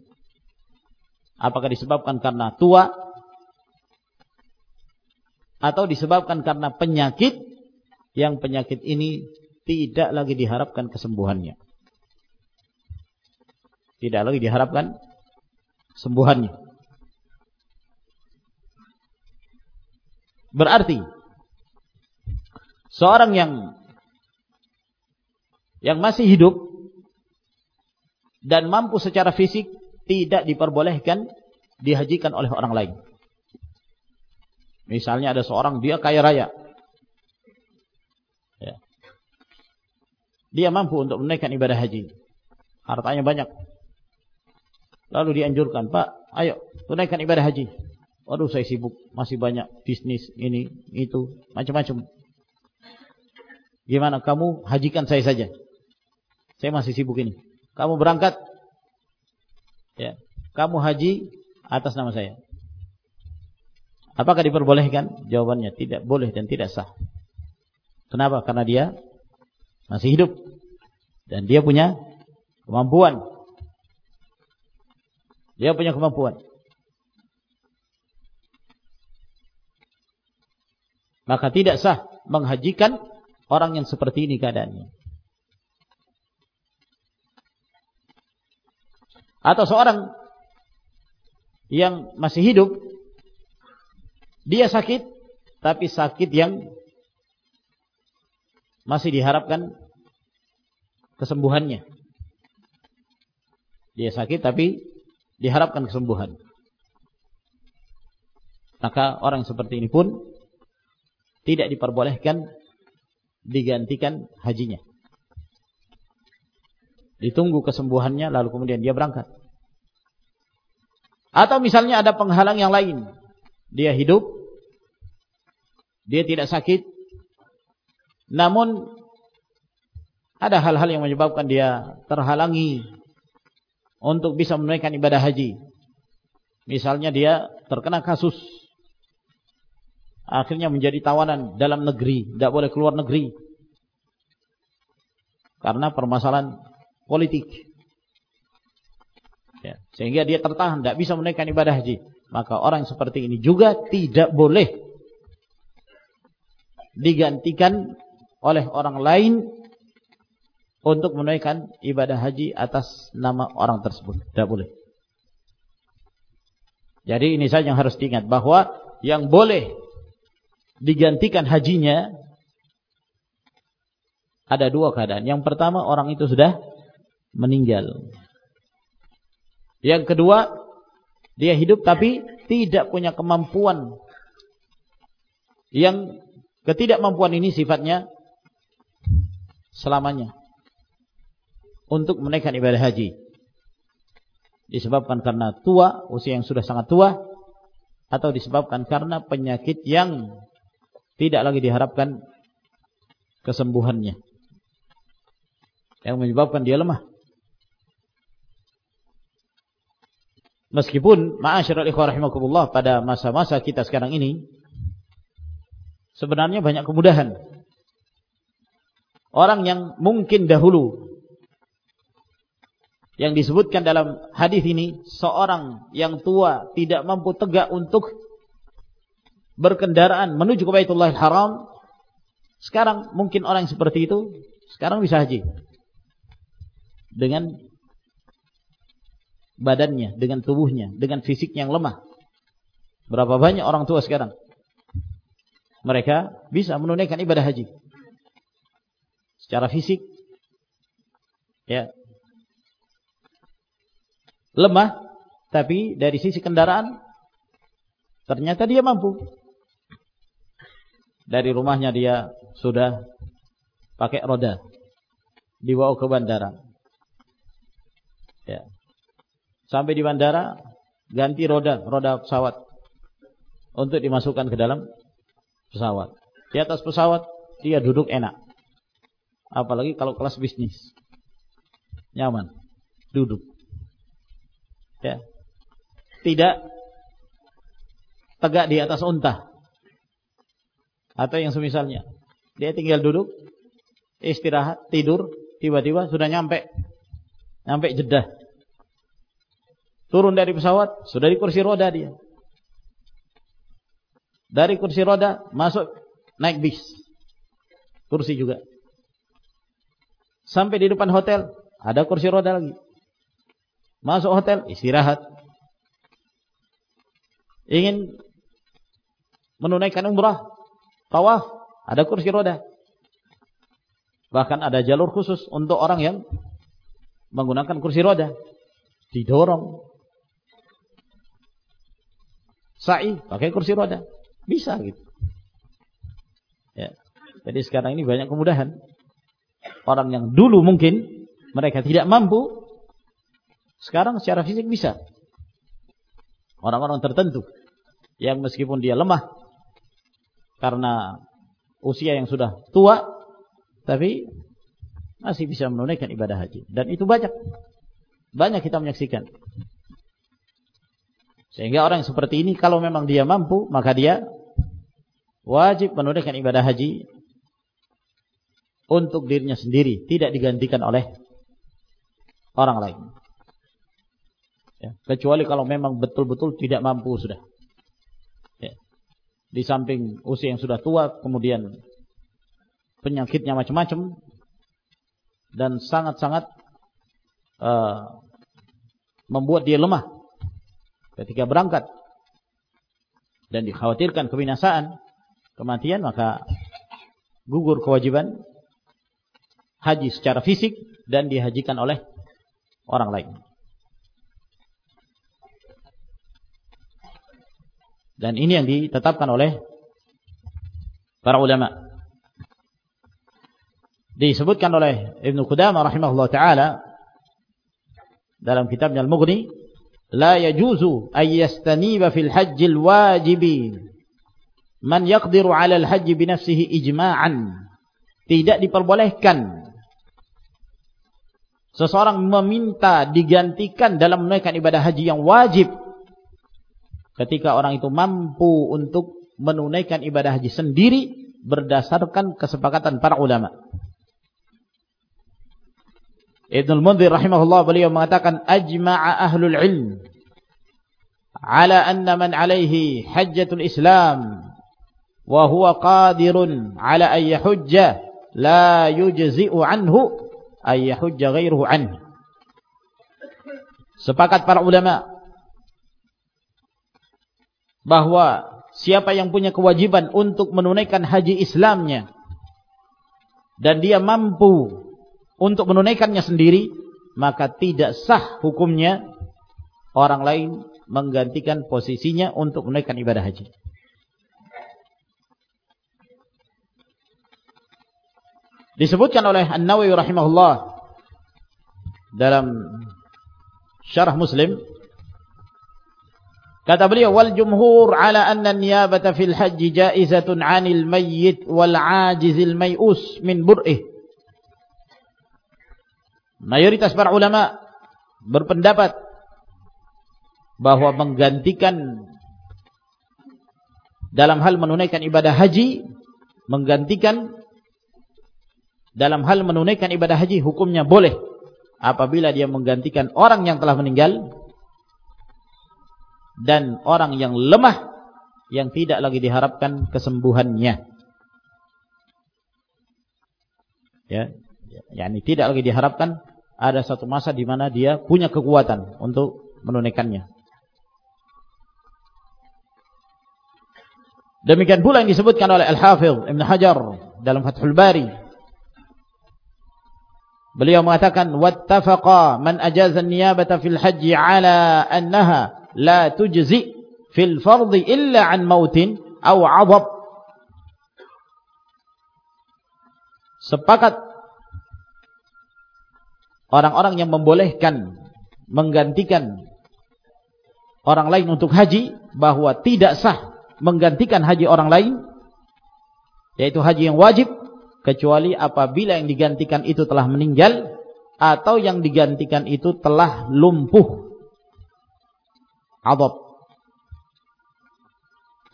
Apakah disebabkan karena tua atau disebabkan karena penyakit yang penyakit ini tidak lagi diharapkan kesembuhannya. Tidak lagi diharapkan sembuhannya. Berarti seorang yang yang masih hidup dan mampu secara fisik tidak diperbolehkan dihajikan oleh orang lain. Misalnya ada seorang dia kaya raya. Ya. Dia mampu untuk menaikkan ibadah haji. Hartanya banyak. Lalu dianjurkan, Pak, ayo tunaikan ibadah haji. Waduh saya sibuk, masih banyak bisnis ini, itu, macam-macam. Gimana kamu hajikan saya saja? Saya masih sibuk ini kamu berangkat. Ya. Kamu haji atas nama saya. Apakah diperbolehkan? Jawabannya tidak boleh dan tidak sah. Kenapa? Karena dia masih hidup. Dan dia punya kemampuan. Dia punya kemampuan. Maka tidak sah menghajikan orang yang seperti ini keadaannya atau seorang yang masih hidup dia sakit tapi sakit yang masih diharapkan kesembuhannya. Dia sakit tapi diharapkan kesembuhan. Maka orang seperti ini pun tidak diperbolehkan digantikan hajinya Ditunggu kesembuhannya lalu kemudian dia berangkat. Atau misalnya ada penghalang yang lain. Dia hidup, dia tidak sakit, namun ada hal-hal yang menyebabkan dia terhalangi untuk bisa menunaikan ibadah haji. Misalnya dia terkena kasus akhirnya menjadi tawanan dalam negeri, tidak boleh keluar negeri. Karena permasalahan politik. Ya, sehingga dia tertahan, tidak bisa menunaikan ibadah haji. Maka orang seperti ini juga tidak boleh digantikan oleh orang lain untuk menunaikan ibadah haji atas nama orang tersebut. Tidak boleh. Jadi ini saja yang harus diingat bahwa yang boleh digantikan hajinya ada dua keadaan. Yang pertama orang itu sudah meninggal. Yang kedua dia hidup tapi tidak punya kemampuan. Yang ketidakmampuan ini sifatnya selamanya untuk menaikkan ibadah haji disebabkan karena tua, usia yang sudah sangat tua atau disebabkan karena penyakit yang tidak lagi diharapkan kesembuhannya yang menyebabkan dia lemah. Meskipun ma'asyiral ikhwah rahimakumullah pada masa-masa kita sekarang ini sebenarnya banyak kemudahan. Orang yang mungkin dahulu yang disebutkan dalam hadis ini seorang yang tua tidak mampu tegak untuk berkendaraan menuju ke Baitullah Haram sekarang mungkin orang seperti itu sekarang bisa haji dengan badannya, dengan tubuhnya, dengan fisik yang lemah. Berapa banyak orang tua sekarang mereka bisa menunaikan ibadah haji secara fisik ya lemah, tapi dari sisi kendaraan ternyata dia mampu. Dari rumahnya dia sudah pakai roda, dibawa ke bandara. Ya. Sampai di bandara ganti roda, roda pesawat untuk dimasukkan ke dalam pesawat. Di atas pesawat dia duduk enak. Apalagi kalau kelas bisnis. Nyaman. Duduk ya, tidak tegak di atas unta atau yang semisalnya. Dia tinggal duduk, istirahat, tidur, tiba-tiba sudah nyampe, nyampe Jeddah. Turun dari pesawat, sudah di kursi roda dia. Dari kursi roda masuk naik bis. Kursi juga. Sampai di depan hotel, ada kursi roda lagi. Masuk hotel, istirahat. Ingin menunaikan umrah, tawaf, ada kursi roda. Bahkan ada jalur khusus untuk orang yang menggunakan kursi roda. Didorong. Sa'i pakai kursi roda. Bisa gitu. Ya. Jadi sekarang ini banyak kemudahan. Orang yang dulu mungkin mereka tidak mampu sekarang secara fisik bisa. Orang-orang tertentu yang meskipun dia lemah karena usia yang sudah tua tapi masih bisa menunaikan ibadah haji dan itu banyak. Banyak kita menyaksikan. Sehingga orang seperti ini kalau memang dia mampu maka dia wajib menunaikan ibadah haji untuk dirinya sendiri, tidak digantikan oleh orang lain. Ya, kecuali kalau memang betul-betul tidak mampu sudah. Ya. Di samping usia yang sudah tua, kemudian penyakitnya macam-macam dan sangat-sangat uh, membuat dia lemah ketika berangkat dan dikhawatirkan kebinasaan, kematian, maka gugur kewajiban haji secara fisik dan dihajikan oleh orang lain. Dan ini yang ditetapkan oleh para ulama. Disebutkan oleh Ibnu Qudamah rahimahullah taala dalam kitabnya Al-Mughni la yajuzu ay yastaniba fil hajjil wajibi man yaqdiru 'ala al-hajj bi nafsihi ijma'an tidak diperbolehkan seseorang meminta digantikan dalam menunaikan ibadah haji yang wajib ketika orang itu mampu untuk menunaikan ibadah haji sendiri berdasarkan kesepakatan para ulama. Ibnu Al-Mundhir rahimahullah beliau mengatakan ajma'a ahlul ilm ala anna man alaihi hajjatul Islam wa huwa qadirun ala an yahujja la yujzi'u anhu ay yahujja ghairuhu anhu. Sepakat para ulama bahwa siapa yang punya kewajiban untuk menunaikan haji Islamnya dan dia mampu untuk menunaikannya sendiri, maka tidak sah hukumnya orang lain menggantikan posisinya untuk menunaikan ibadah haji. Disebutkan oleh An-Nawawi rahimahullah dalam syarah Muslim kata beliau wal jumhur ala anna niyabata fil haji jaizatun 'anil mayyit wal 'ajizil may'us min bur'ih mayoritas para ulama berpendapat bahwa menggantikan dalam hal menunaikan ibadah haji menggantikan dalam hal menunaikan ibadah haji hukumnya boleh apabila dia menggantikan orang yang telah meninggal dan orang yang lemah yang tidak lagi diharapkan kesembuhannya. Ya, yakni tidak lagi diharapkan ada satu masa di mana dia punya kekuatan untuk menunaikannya. Demikian pula yang disebutkan oleh Al-Hafidh Ibn Hajar dalam Fathul Bari Beliau mengatakan wattafaqa man ajaza niyabata fil haji ala annaha la tujzi fil fardhi illa an mautin aw 'adab. Sepakat orang-orang yang membolehkan menggantikan orang lain untuk haji bahwa tidak sah menggantikan haji orang lain yaitu haji yang wajib kecuali apabila yang digantikan itu telah meninggal atau yang digantikan itu telah lumpuh. Adab.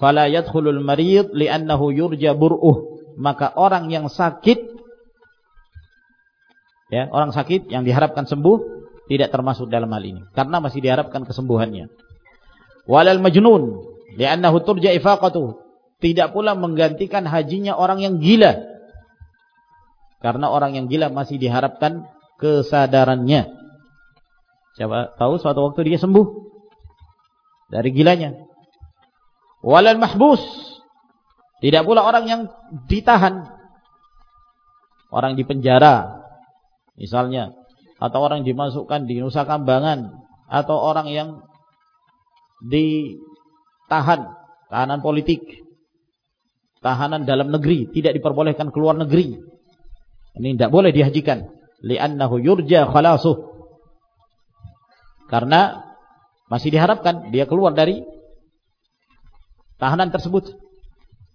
Fala yadkhulul marid li'annahu yurja bur'uh. Maka orang yang sakit ya orang sakit yang diharapkan sembuh tidak termasuk dalam hal ini karena masih diharapkan kesembuhannya walal majnun li'annahu turja ifaqatuh tidak pula menggantikan hajinya orang yang gila karena orang yang gila masih diharapkan kesadarannya. Siapa tahu suatu waktu dia sembuh dari gilanya. Walal mahbus. Tidak pula orang yang ditahan. Orang di penjara misalnya atau orang dimasukkan di Nusa Kambangan atau orang yang ditahan, tahanan politik, tahanan dalam negeri, tidak diperbolehkan keluar negeri ini tidak boleh dihajikan. Li'annahu yurja khalasuh. Karena masih diharapkan dia keluar dari tahanan tersebut.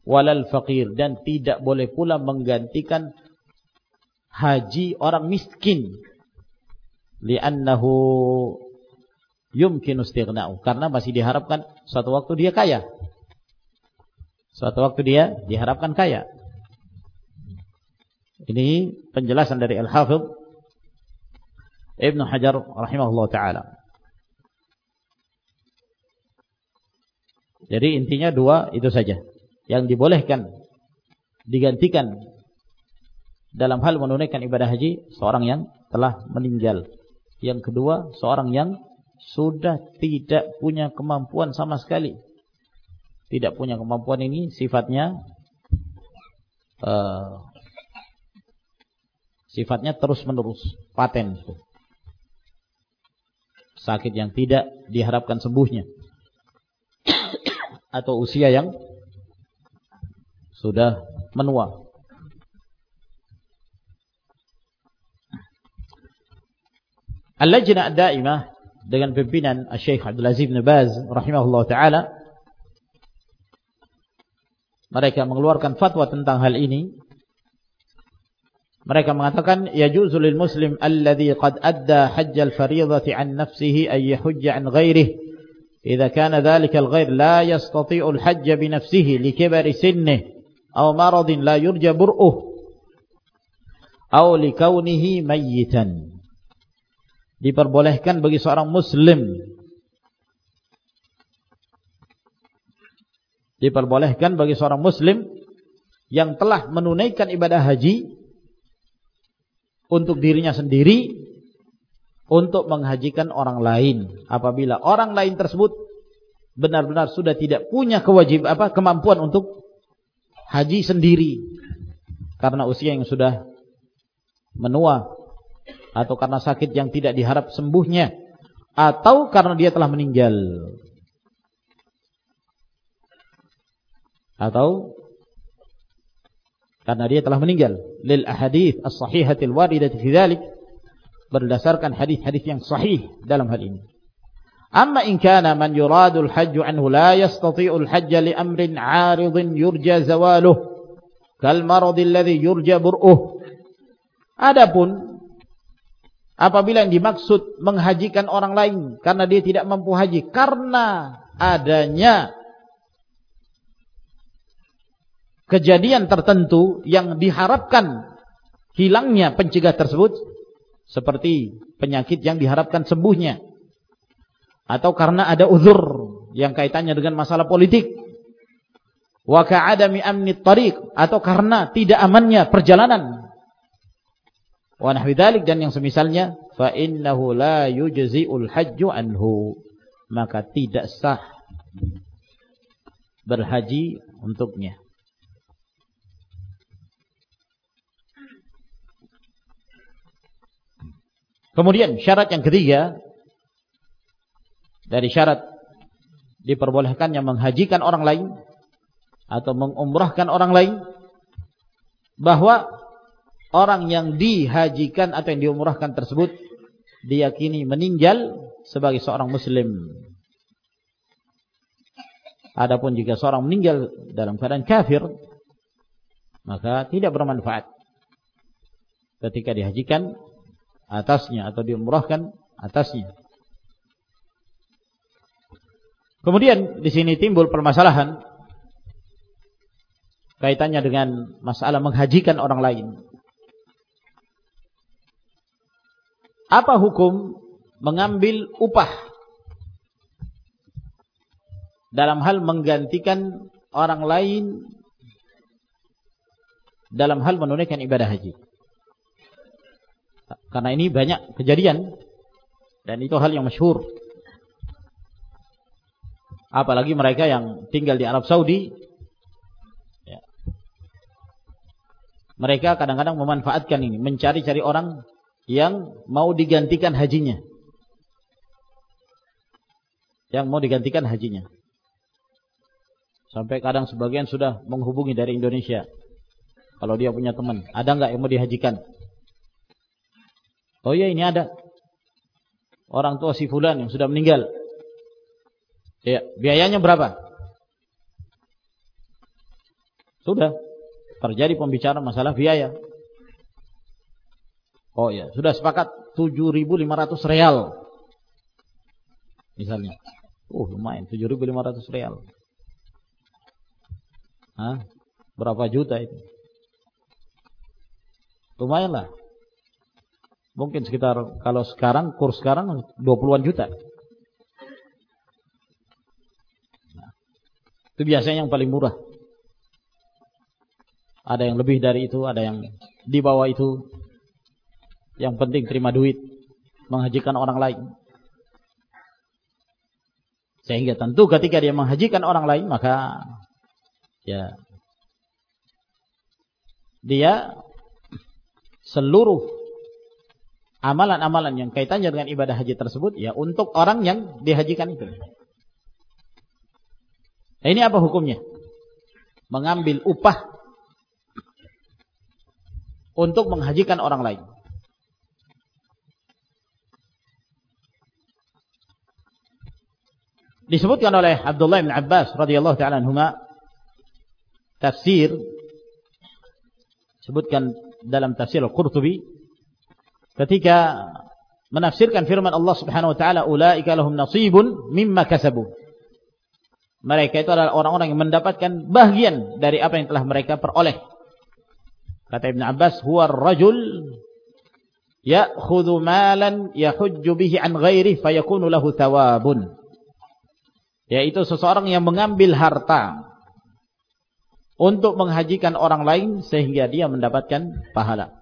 Walal faqir. Dan tidak boleh pula menggantikan haji orang miskin. Li'annahu yumkinu istighna'u. Karena masih diharapkan suatu waktu dia kaya. Suatu waktu dia diharapkan kaya. Ini penjelasan dari Al-Hafidh Ibn Hajar rahimahullah ta'ala. Jadi intinya dua itu saja. Yang dibolehkan digantikan dalam hal menunaikan ibadah haji seorang yang telah meninggal. Yang kedua, seorang yang sudah tidak punya kemampuan sama sekali. Tidak punya kemampuan ini sifatnya uh, sifatnya terus menerus paten sakit yang tidak diharapkan sembuhnya [coughs] atau usia yang sudah menua Al-Lajnah Daimah dengan pimpinan Syekh Abdul Aziz bin Baz rahimahullah taala mereka mengeluarkan fatwa tentang hal ini mereka mengatakan yajuzu lil muslim alladhi qad adda hajj al fariidati an nafsihi ay yahujja an ghairihi idza kana dhalika al ghair la yastati'u al hajj bi nafsihi li kibari sinnihi aw maradin la yurja diperbolehkan bagi seorang muslim. Diperbolehkan bagi seorang muslim yang telah menunaikan ibadah haji untuk dirinya sendiri untuk menghajikan orang lain. Apabila orang lain tersebut benar-benar sudah tidak punya apa kemampuan untuk haji sendiri. Karena usia yang sudah menua atau karena sakit yang tidak diharap sembuhnya atau karena dia telah meninggal. Atau karena dia telah meninggal. Lil ahadith as-sahihatil waridati fi dzalik berdasarkan hadis-hadis yang sahih dalam hal ini. Amma in kana man yuradul hajj anhu la yastati'u al-hajj li amrin 'aridin yurja zawaluh kal marad alladhi yurja bur'uh. Adapun apabila yang dimaksud menghajikan orang lain karena dia tidak mampu haji karena adanya kejadian tertentu yang diharapkan hilangnya pencegah tersebut seperti penyakit yang diharapkan sembuhnya atau karena ada uzur yang kaitannya dengan masalah politik. Wa ka'adami amni tariq atau karena tidak amannya perjalanan wa nahwi dzalik dan yang semisalnya fa innahu la yujzi'ul hajju anhu. Maka tidak sah berhaji untuknya. Kemudian syarat yang ketiga dari syarat diperbolehkannya menghajikan orang lain atau mengumrahkan orang lain bahwa orang yang dihajikan atau yang diumrahkan tersebut diyakini meninggal sebagai seorang muslim. Adapun jika seorang meninggal dalam keadaan kafir maka tidak bermanfaat ketika dihajikan atasnya atau diumrahkan atasnya. Kemudian di sini timbul permasalahan kaitannya dengan masalah menghajikan orang lain. Apa hukum mengambil upah dalam hal menggantikan orang lain dalam hal menunaikan ibadah haji? Karena ini banyak kejadian dan itu hal yang masyhur. Apalagi mereka yang tinggal di Arab Saudi ya. Mereka kadang-kadang memanfaatkan ini Mencari-cari orang yang mau digantikan hajinya Yang mau digantikan hajinya Sampai kadang sebagian sudah menghubungi dari Indonesia Kalau dia punya teman Ada nggak yang mau dihajikan Oh iya ini ada. Orang tua si fulan yang sudah meninggal. Ya, biayanya berapa? Sudah terjadi pembicaraan masalah biaya. Oh ya, sudah sepakat 7.500 real. Misalnya. Oh, lumayan 7.500 real. Hah? Berapa juta itu? Lumayan lah. Mungkin sekitar kalau sekarang kurs sekarang 20-an juta. Nah, itu biasanya yang paling murah. Ada yang lebih dari itu, ada yang di bawah itu. Yang penting terima duit, menghajikan orang lain. Sehingga tentu ketika dia menghajikan orang lain maka ya dia seluruh amalan-amalan yang kaitannya dengan ibadah haji tersebut ya untuk orang yang dihajikan itu. Nah, ini apa hukumnya? Mengambil upah untuk menghajikan orang lain. Disebutkan oleh Abdullah bin Abbas radhiyallahu taala anhuma tafsir sebutkan dalam tafsir Al-Qurtubi ketika menafsirkan firman Allah Subhanahu wa taala ulaika lahum nasibun mimma kasabu. Mereka itu adalah orang-orang yang mendapatkan bagian dari apa yang telah mereka peroleh. Kata Ibn Abbas huwa rajul ya'khudhu malan yahujju bihi an ghairihi fayakunu lahu thawabun yaitu seseorang yang mengambil harta untuk menghajikan orang lain sehingga dia mendapatkan pahala.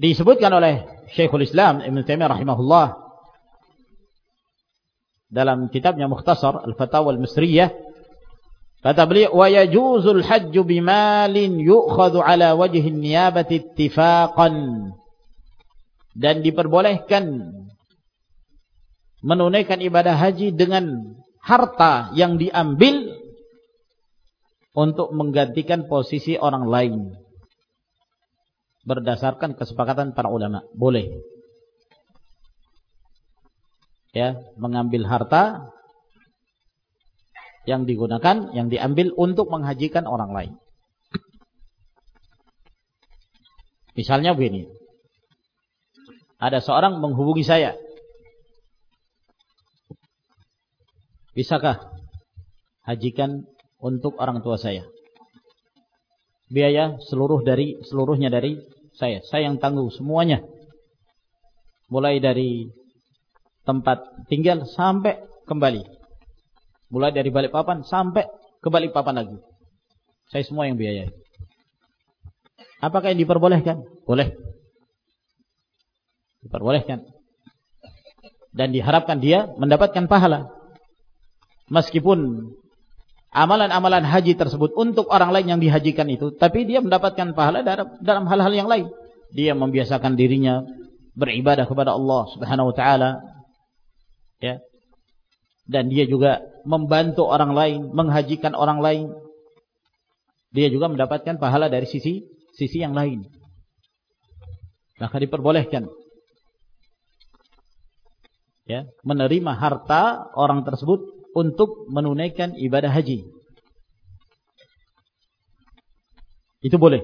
Disebutkan oleh Syekhul Islam Ibn Taimiyah rahimahullah dalam kitabnya Mukhtasar Al-Fatawa Al-Misriyah kata beliau wa yajuzul hajj bimalin yu'khadhu ala wajhi an-niyabati ittifaqan dan diperbolehkan menunaikan ibadah haji dengan harta yang diambil untuk menggantikan posisi orang lain berdasarkan kesepakatan para ulama. Boleh. Ya, mengambil harta yang digunakan, yang diambil untuk menghajikan orang lain. Misalnya begini. Ada seorang menghubungi saya. Bisakah hajikan untuk orang tua saya? biaya seluruh dari seluruhnya dari saya. Saya yang tanggung semuanya. Mulai dari tempat tinggal sampai kembali. Mulai dari balik papan sampai ke balik papan lagi. Saya semua yang biayai. Apakah yang diperbolehkan? Boleh. Diperbolehkan. Dan diharapkan dia mendapatkan pahala. Meskipun amalan-amalan haji tersebut untuk orang lain yang dihajikan itu, tapi dia mendapatkan pahala dalam hal-hal yang lain. Dia membiasakan dirinya beribadah kepada Allah Subhanahu wa taala. Ya. Dan dia juga membantu orang lain, menghajikan orang lain. Dia juga mendapatkan pahala dari sisi sisi yang lain. Maka diperbolehkan ya, menerima harta orang tersebut untuk menunaikan ibadah haji. Itu boleh.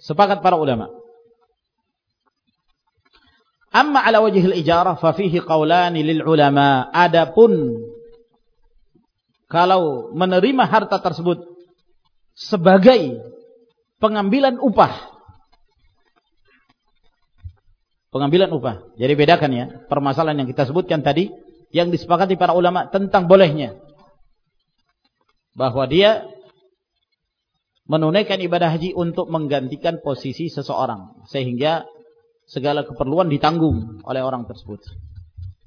Sepakat para ulama. Amma ala wajhil ijarah fa fihi qawlani lil ulama. Adapun kalau menerima harta tersebut sebagai pengambilan upah. Pengambilan upah. Jadi bedakan ya permasalahan yang kita sebutkan tadi yang disepakati para ulama tentang bolehnya bahwa dia menunaikan ibadah haji untuk menggantikan posisi seseorang sehingga segala keperluan ditanggung oleh orang tersebut.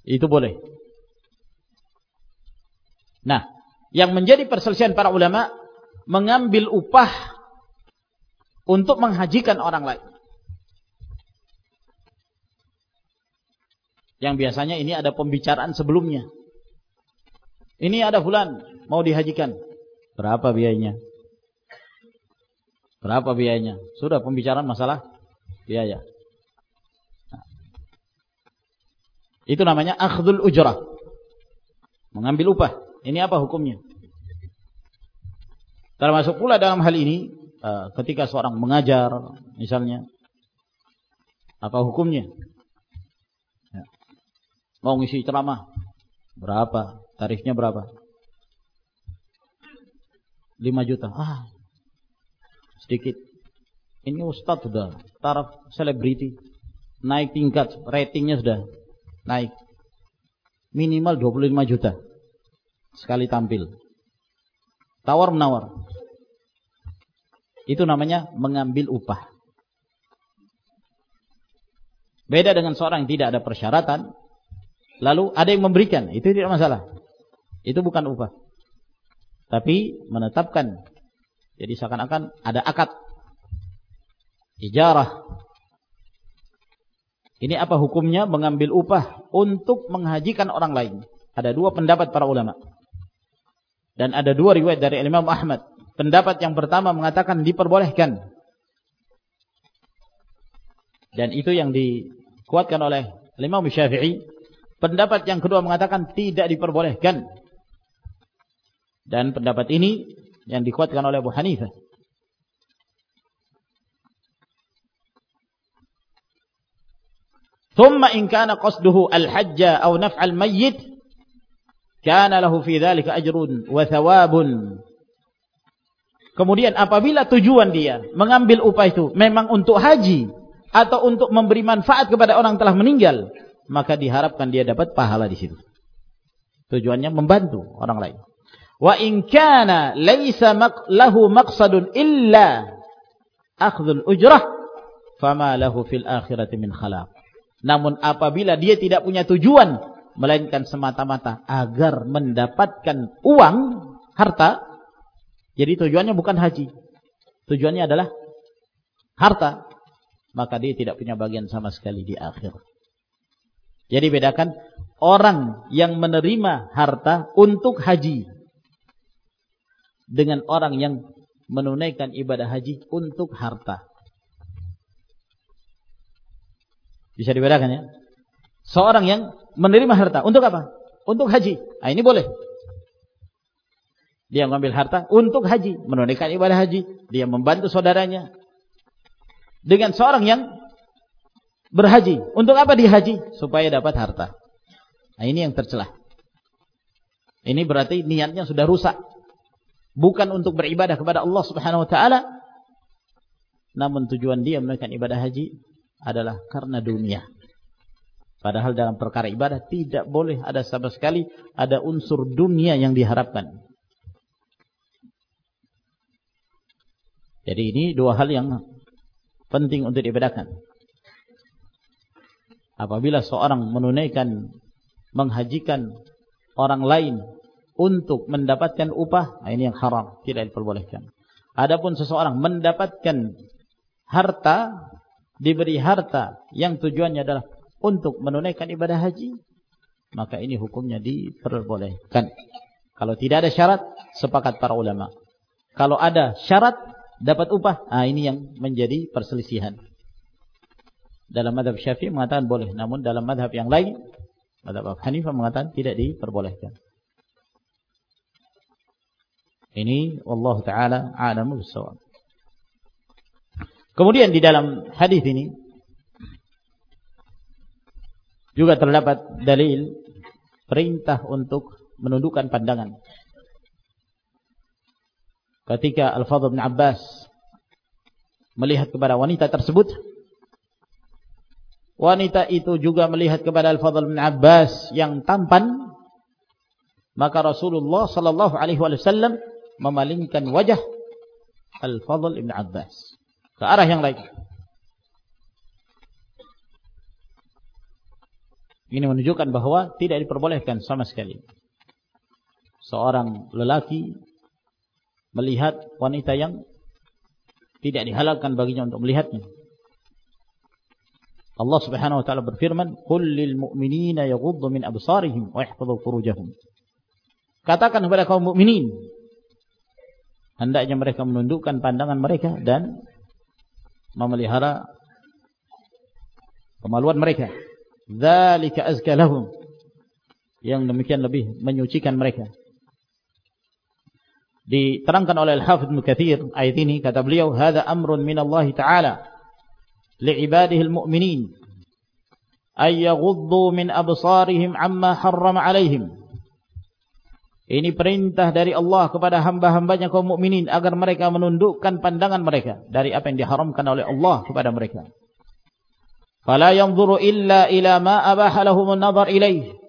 Itu boleh. Nah, yang menjadi perselisihan para ulama mengambil upah untuk menghajikan orang lain. Yang biasanya ini ada pembicaraan sebelumnya. Ini ada bulan mau dihajikan. Berapa biayanya? Berapa biayanya? Sudah pembicaraan masalah biaya. Nah. Itu namanya akhdul ujrah. Mengambil upah. Ini apa hukumnya? Termasuk pula dalam hal ini eh, ketika seorang mengajar misalnya apa hukumnya? Mau ngisi ceramah. Berapa? Tarifnya berapa? 5 juta. Ah. Sedikit. Ini Ustaz sudah taraf selebriti. Naik tingkat, ratingnya sudah naik. Minimal 25 juta. Sekali tampil. Tawar menawar. Itu namanya mengambil upah. Beda dengan seorang yang tidak ada persyaratan, lalu ada yang memberikan, itu tidak masalah. Itu bukan upah. Tapi menetapkan. Jadi seakan-akan ada akad. Ijarah. Ini apa hukumnya mengambil upah untuk menghajikan orang lain? Ada dua pendapat para ulama. Dan ada dua riwayat dari Imam Ahmad. Pendapat yang pertama mengatakan diperbolehkan. Dan itu yang dikuatkan oleh Imam Syafi'i pendapat yang kedua mengatakan tidak diperbolehkan dan pendapat ini yang dikuatkan oleh Abu Hanifah ثم إن كان قصده الحج أو نفع الميت كان له في ذلك أجر وثواب Kemudian apabila tujuan dia mengambil upah itu memang untuk haji atau untuk memberi manfaat kepada orang telah meninggal, maka diharapkan dia dapat pahala di situ. Tujuannya membantu orang lain. Wa in kana lahu maqsadun illa akhdhul ujrah fama lahu fil akhirati min khalaq. Namun apabila dia tidak punya tujuan melainkan semata-mata agar mendapatkan uang, harta, jadi tujuannya bukan haji. Tujuannya adalah harta. Maka dia tidak punya bagian sama sekali di akhir. Jadi bedakan orang yang menerima harta untuk haji. Dengan orang yang menunaikan ibadah haji untuk harta. Bisa dibedakan ya. Seorang yang menerima harta untuk apa? Untuk haji. Nah, ini boleh. Dia mengambil harta untuk haji, menunaikan ibadah haji, dia membantu saudaranya. Dengan seorang yang berhaji, untuk apa dia haji? Supaya dapat harta. Nah, ini yang tercelah. Ini berarti niatnya sudah rusak. Bukan untuk beribadah kepada Allah Subhanahu wa taala, namun tujuan dia menunaikan ibadah haji adalah karena dunia. Padahal dalam perkara ibadah tidak boleh ada sama sekali ada unsur dunia yang diharapkan. Jadi ini dua hal yang penting untuk dibedakan. Apabila seorang menunaikan, menghajikan orang lain untuk mendapatkan upah, nah ini yang haram, tidak diperbolehkan. Adapun seseorang mendapatkan harta, diberi harta yang tujuannya adalah untuk menunaikan ibadah haji, maka ini hukumnya diperbolehkan. Kalau tidak ada syarat, sepakat para ulama. Kalau ada syarat, dapat upah. Ah ini yang menjadi perselisihan. Dalam madhab Syafi'i mengatakan boleh, namun dalam madhab yang lain, madhab Abu Hanifah mengatakan tidak diperbolehkan. Ini Allah Taala a'lamu bissawab. Kemudian di dalam hadis ini juga terdapat dalil perintah untuk menundukkan pandangan ketika Al-Fadl bin Abbas melihat kepada wanita tersebut wanita itu juga melihat kepada Al-Fadl bin Abbas yang tampan maka Rasulullah sallallahu alaihi wasallam memalingkan wajah Al-Fadl bin Abbas ke arah yang lain ini menunjukkan bahwa tidak diperbolehkan sama sekali seorang lelaki melihat wanita yang tidak dihalalkan baginya untuk melihatnya. Allah Subhanahu wa taala berfirman, "Qul lil mu'minina yaghuddu min absarihim wa yahfadhu furujahum." Katakan kepada kaum mukminin, hendaknya mereka menundukkan pandangan mereka dan memelihara kemaluan mereka. Dzalika azka lahum. Yang demikian lebih menyucikan mereka diterangkan oleh Al-Hafidh Mukathir ayat ini kata beliau hadza amrun min Allah taala li'ibadihi al-mu'minin ay yaghuddu min absarihim amma harrama alaihim ini perintah dari Allah kepada hamba-hambanya kaum mukminin agar mereka menundukkan pandangan mereka dari apa yang diharamkan oleh Allah kepada mereka fala yanzuru illa ila ma abaha lahum an-nazar ilaihi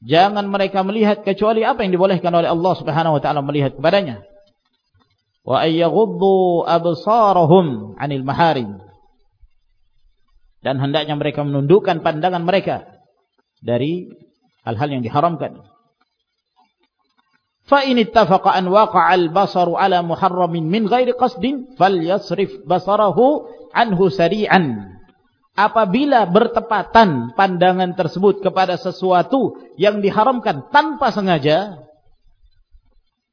Jangan mereka melihat kecuali apa yang dibolehkan oleh Allah Subhanahu wa taala melihat kepadanya. Wa ayyaghuddu absarahum 'anil maharim. Dan hendaknya mereka menundukkan pandangan mereka dari hal-hal yang diharamkan. Fa in ittafaqa an waqa'a al-basaru 'ala muharramin min ghairi qasdin falyasrif basarahu anhu sari'an apabila bertepatan pandangan tersebut kepada sesuatu yang diharamkan tanpa sengaja,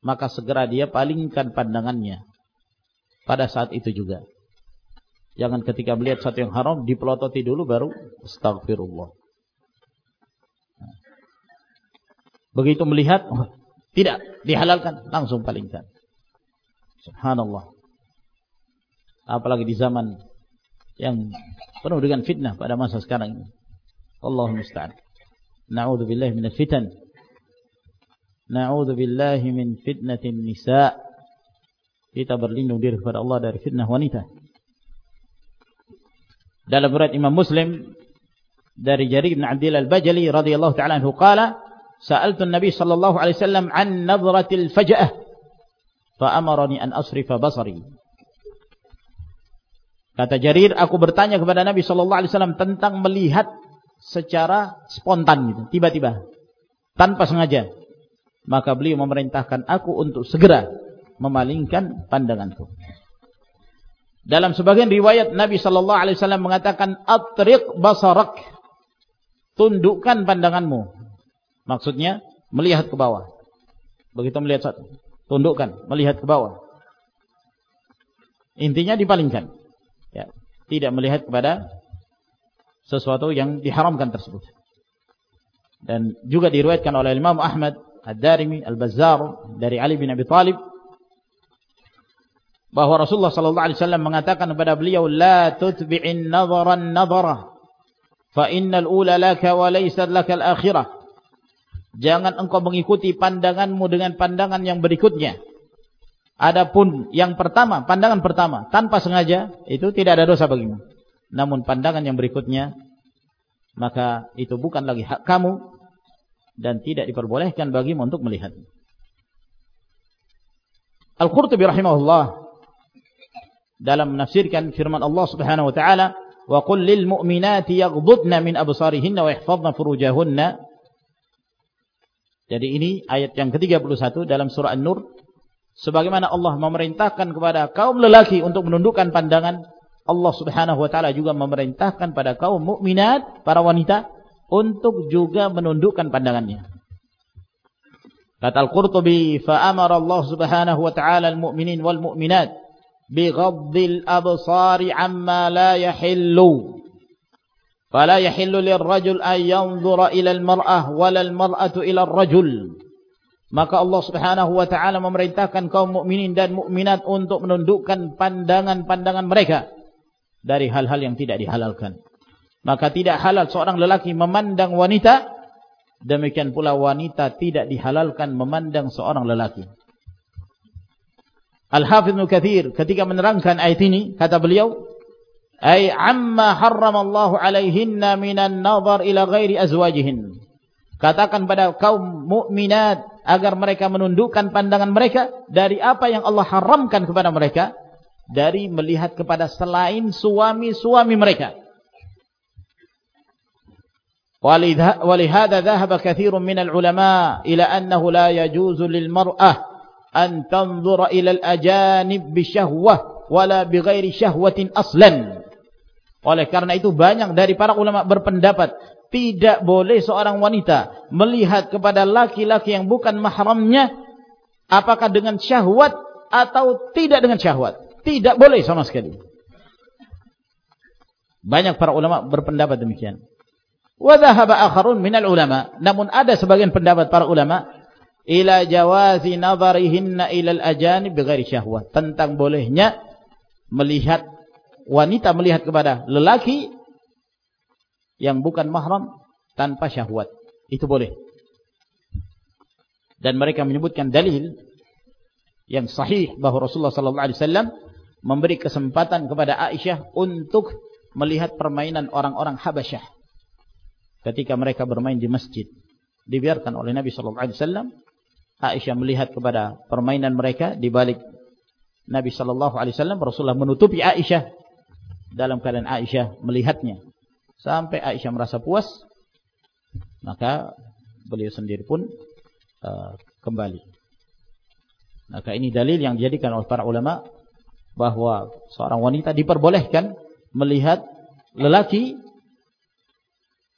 maka segera dia palingkan pandangannya pada saat itu juga. Jangan ketika melihat satu yang haram dipelototi dulu baru astagfirullah. Begitu melihat oh, tidak dihalalkan langsung palingkan. Subhanallah. Apalagi di zaman yang penuh dengan fitnah pada masa sekarang ini. Allahu musta'an. Na'udzu billahi minal fitan. Na'udzu billahi min fitnatin nisa. Kita berlindung diri kepada Allah dari fitnah wanita. Dalam riwayat Imam Muslim dari Jarir bin Abdul Al-Bajali radhiyallahu taala anhu qala sa'altu an-nabi sallallahu alaihi wasallam an nadratil fa amarani an asrifa basari Kata Jarir, aku bertanya kepada Nabi sallallahu alaihi wasallam tentang melihat secara spontan gitu, tiba-tiba, tanpa sengaja. Maka beliau memerintahkan aku untuk segera memalingkan pandanganku. Dalam sebagian riwayat Nabi sallallahu alaihi wasallam mengatakan atriq basarak. Tundukkan pandanganmu. Maksudnya melihat ke bawah. Begitu melihat satu, tundukkan, melihat ke bawah. Intinya dipalingkan. Ya, tidak melihat kepada sesuatu yang diharamkan tersebut. Dan juga diriwayatkan oleh Imam Ahmad Ad-Darimi Al-Bazzar dari Ali bin Abi Thalib bahwa Rasulullah sallallahu alaihi wasallam mengatakan kepada beliau la tutbi'in nadharan nadhara fa innal ula laka wa laysat lakal akhirah jangan engkau mengikuti pandanganmu dengan pandangan yang berikutnya. Adapun yang pertama pandangan pertama tanpa sengaja itu tidak ada dosa bagimu. Namun pandangan yang berikutnya maka itu bukan lagi hak kamu dan tidak diperbolehkan bagimu untuk melihat Al-Qurtubi rahimahullah dalam menafsirkan firman Allah Subhanahu wa taala wa qul lil mu'minati yaghdudna min absarihinna wa yahfazna furujahunna. Jadi ini ayat yang ke-31 dalam surah An-Nur. Sebagaimana Allah memerintahkan kepada kaum lelaki untuk menundukkan pandangan Allah Subhanahu wa taala juga memerintahkan pada kaum mukminat para wanita untuk juga menundukkan pandangannya. Kata Al-Qurtubi fa amara Allah Subhanahu wa taala al-mu'minin wal mu'minat bighaddil absari amma la yahillu fala yahillu lirrajul an yanzura ila almar'ah wala almar'atu ila arrajul maka Allah Subhanahu wa taala memerintahkan kaum mukminin dan mukminat untuk menundukkan pandangan-pandangan mereka dari hal-hal yang tidak dihalalkan. Maka tidak halal seorang lelaki memandang wanita demikian pula wanita tidak dihalalkan memandang seorang lelaki. Al-Hafidh Kathir ketika menerangkan ayat ini kata beliau ay amma harramallahu alaihinna minan nazar ila ghairi azwajihin. Katakan pada kaum mukminat agar mereka menundukkan pandangan mereka dari apa yang Allah haramkan kepada mereka dari melihat kepada selain suami-suami mereka. Walihada dhahaba kathirun minal ulama ila annahu la yajuzu lil mar'ah an tanzura ila al-ajanib bi syahwah wala bi ghairi syahwatin aslan. Oleh karena itu banyak dari para ulama berpendapat tidak boleh seorang wanita melihat kepada laki-laki yang bukan mahramnya apakah dengan syahwat atau tidak dengan syahwat. Tidak boleh sama sekali. Banyak para ulama berpendapat demikian. Wa akharun minal ulama. Namun ada sebagian pendapat para ulama ila jawazi nazarihinna ilal ajanib bighairi syahwah. Tentang bolehnya melihat wanita melihat kepada lelaki yang bukan mahram tanpa syahwat. Itu boleh. Dan mereka menyebutkan dalil yang sahih bahawa Rasulullah sallallahu alaihi wasallam memberi kesempatan kepada Aisyah untuk melihat permainan orang-orang Habasyah ketika mereka bermain di masjid. Dibiarkan oleh Nabi sallallahu alaihi wasallam Aisyah melihat kepada permainan mereka di balik Nabi sallallahu alaihi wasallam Rasulullah menutupi Aisyah dalam keadaan Aisyah melihatnya. Sampai Aisyah merasa puas maka beliau sendiri pun uh, kembali. Maka ini dalil yang dijadikan oleh para ulama bahwa seorang wanita diperbolehkan melihat lelaki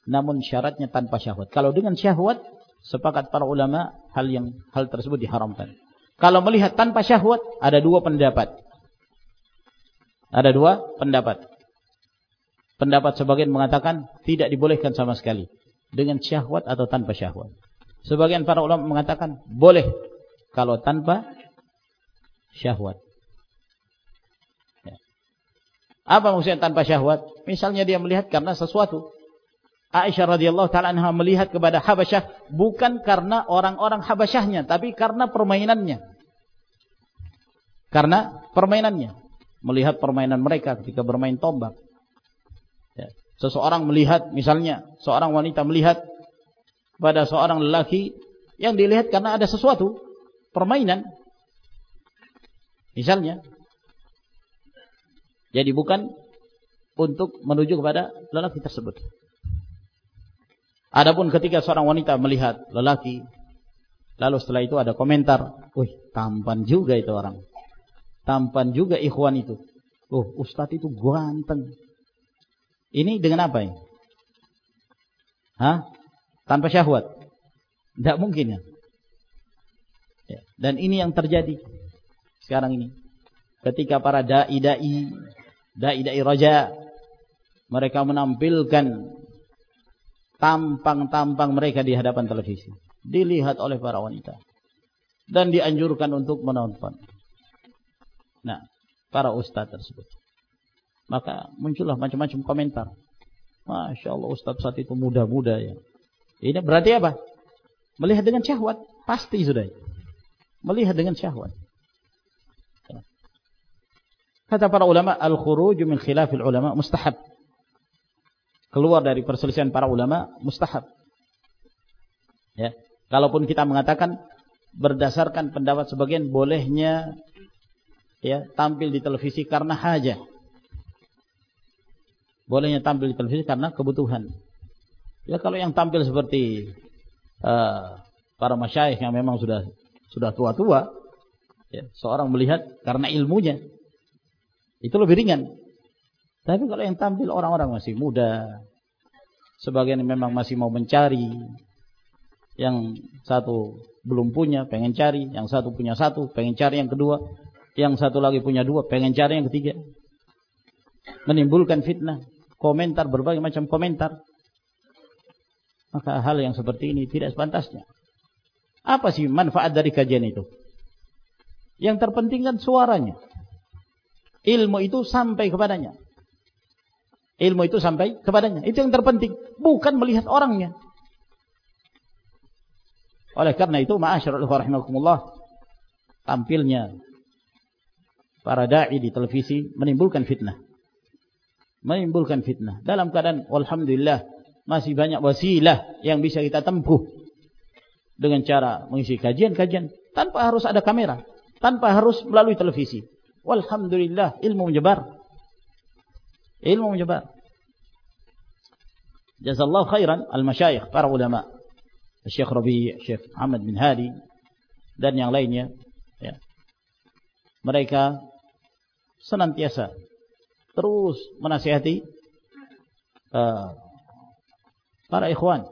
namun syaratnya tanpa syahwat. Kalau dengan syahwat sepakat para ulama hal yang hal tersebut diharamkan. Kalau melihat tanpa syahwat ada dua pendapat. Ada dua pendapat. pendapat sebagian mengatakan tidak dibolehkan sama sekali dengan syahwat atau tanpa syahwat. Sebagian para ulama mengatakan boleh kalau tanpa syahwat. Ya. Apa maksudnya tanpa syahwat? Misalnya dia melihat karena sesuatu. Aisyah radhiyallahu taala anha melihat kepada Habasyah bukan karena orang-orang Habasyahnya, tapi karena permainannya. Karena permainannya. Melihat permainan mereka ketika bermain tombak. Ya. Seseorang melihat, misalnya seorang wanita melihat pada seorang lelaki yang dilihat karena ada sesuatu permainan. Misalnya. Jadi bukan untuk menuju kepada lelaki tersebut. Adapun ketika seorang wanita melihat lelaki, lalu setelah itu ada komentar, wih tampan juga itu orang. Tampan juga ikhwan itu. Oh, ustadz itu ganteng. Ini dengan apa ya? Hah? Tanpa syahwat. Tidak mungkin ya. ya. Dan ini yang terjadi sekarang ini. Ketika para dai-dai, dai-dai raja, mereka menampilkan tampang-tampang mereka di hadapan televisi. Dilihat oleh para wanita. Dan dianjurkan untuk menonton. Nah, para ustaz tersebut. Maka muncullah macam-macam komentar. Masya Allah ustaz saat itu muda-muda ya. Ini berarti apa? Melihat dengan syahwat. Pasti sudah. Melihat dengan syahwat. Kata para ulama, al-khuruj min khilafil ulama mustahab keluar dari perselisihan para ulama mustahab. Ya. Kalaupun kita mengatakan berdasarkan pendapat sebagian bolehnya ya tampil di televisi karena hajah. Bolehnya tampil di televisi karena kebutuhan. Ya kalau yang tampil seperti uh, para masyayikh yang memang sudah sudah tua-tua, ya, seorang melihat karena ilmunya, itu lebih ringan. Tapi kalau yang tampil orang-orang masih muda, sebagian memang masih mau mencari, yang satu belum punya, pengen cari, yang satu punya satu, pengen cari yang kedua, yang satu lagi punya dua, pengen cari yang ketiga. Menimbulkan fitnah, komentar, berbagai macam komentar. Maka hal yang seperti ini tidak sepantasnya. Apa sih manfaat dari kajian itu? Yang terpenting kan suaranya. Ilmu itu sampai kepadanya. Ilmu itu sampai kepadanya. Itu yang terpenting. Bukan melihat orangnya. Oleh karena itu, ma'asyarul rahimakumullah, tampilnya para da'i di televisi menimbulkan fitnah. Menimbulkan fitnah. Dalam keadaan, Alhamdulillah, masih banyak wasilah yang bisa kita tempuh. Dengan cara mengisi kajian-kajian. Tanpa harus ada kamera. Tanpa harus melalui televisi. Walhamdulillah, ilmu menyebar. Ilmu menyebar. Jazallahu khairan al-masyayikh, para ulama. Syekh Rabi, Syekh Muhammad bin Hadi dan yang lainnya ya. Mereka senantiasa terus menasihati uh, para ikhwan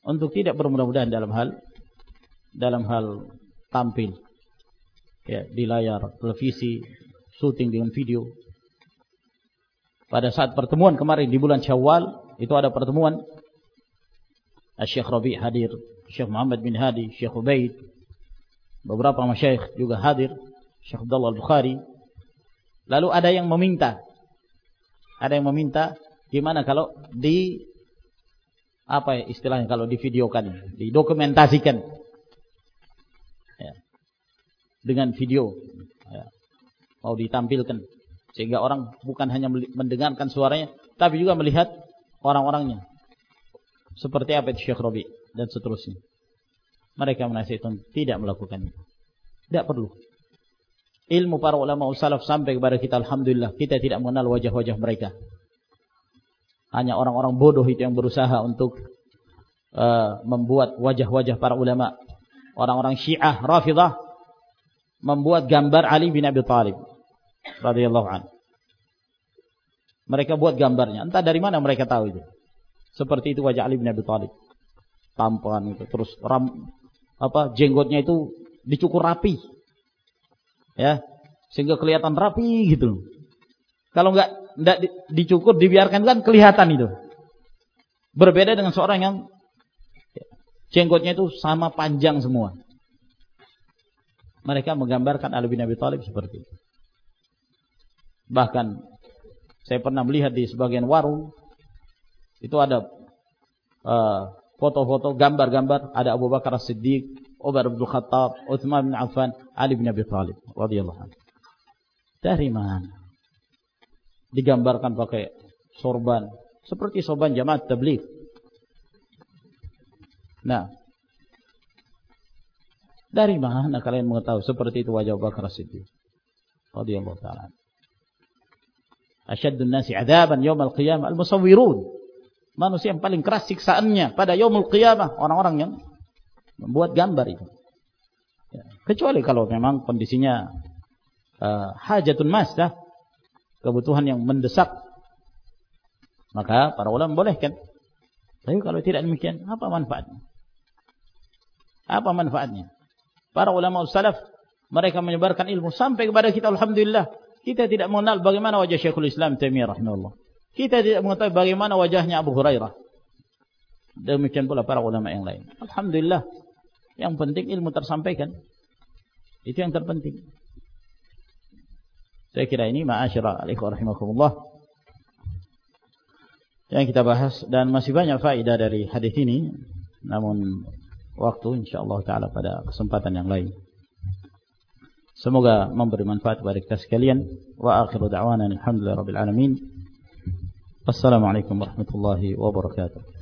untuk tidak bermudah-mudahan dalam hal dalam hal tampil ya di layar televisi, syuting dengan video pada saat pertemuan kemarin di bulan Syawal itu ada pertemuan. Syekh Rabi hadir, Syekh Muhammad bin Hadi, Syekh Ubaid, beberapa masyayikh juga hadir, Syekh Abdullah Al-Bukhari. Lalu ada yang meminta, ada yang meminta gimana kalau di apa ya istilahnya kalau divideokan, didokumentasikan. Ya, dengan video, ya, mau ditampilkan sehingga orang bukan hanya mendengarkan suaranya, tapi juga melihat orang-orangnya. Seperti apa itu Syekh Robi dan seterusnya. Mereka menasihatkan tidak melakukan itu. Tidak perlu. Ilmu para ulama salaf sampai kepada kita Alhamdulillah. Kita tidak mengenal wajah-wajah mereka. Hanya orang-orang bodoh itu yang berusaha untuk uh, membuat wajah-wajah para ulama. Orang-orang syiah, rafidah. Membuat gambar Ali bin Abi Talib radhiyallahu an. Mereka buat gambarnya. Entah dari mana mereka tahu itu. Seperti itu wajah Ali bin Abi Thalib. Tampan itu terus ram apa jenggotnya itu dicukur rapi. Ya, sehingga kelihatan rapi gitu. Kalau enggak enggak dicukur, dibiarkan kan kelihatan itu. Berbeda dengan seorang yang jenggotnya itu sama panjang semua. Mereka menggambarkan Ali bin Abi Thalib seperti itu. Bahkan saya pernah melihat di sebagian warung itu ada uh, foto-foto, gambar-gambar ada Abu Bakar As-Siddiq, Umar bin Khattab, Uthman bin Affan, Ali bin Abi Thalib radhiyallahu. Dari mana? Digambarkan pakai sorban seperti sorban jamaah tabligh. Nah, dari mana kalian mengetahui seperti itu wajah Abu Bakar As-Siddiq radhiyallahu taala? Asyaddun nasi adaban yaumil qiyamah al-musawwirun. Manusia yang paling keras siksaannya pada yaumul qiyamah orang-orang yang membuat gambar itu. Ya. Kecuali kalau memang kondisinya uh, hajatun masdah, kebutuhan yang mendesak, maka para ulama bolehkan. Tapi kalau tidak demikian, apa manfaatnya? Apa manfaatnya? Para ulama salaf mereka menyebarkan ilmu sampai kepada kita alhamdulillah. Kita tidak mengenal bagaimana wajah Syekhul Islam Taimiyah rahimahullah. Kita tidak mengetahui bagaimana wajahnya Abu Hurairah. Demikian pula para ulama yang lain. Alhamdulillah. Yang penting ilmu tersampaikan. Itu yang terpenting. Saya kira ini ma'asyara alaikum rahimakumullah. Yang kita bahas dan masih banyak faedah dari hadis ini. Namun waktu insyaallah taala pada kesempatan yang lain. Semoga memberi manfaat kepada kita sekalian. Wa akhiru da'wana alhamdulillah rabbil alamin. Wassalamualaikum warahmatullahi wabarakatuh.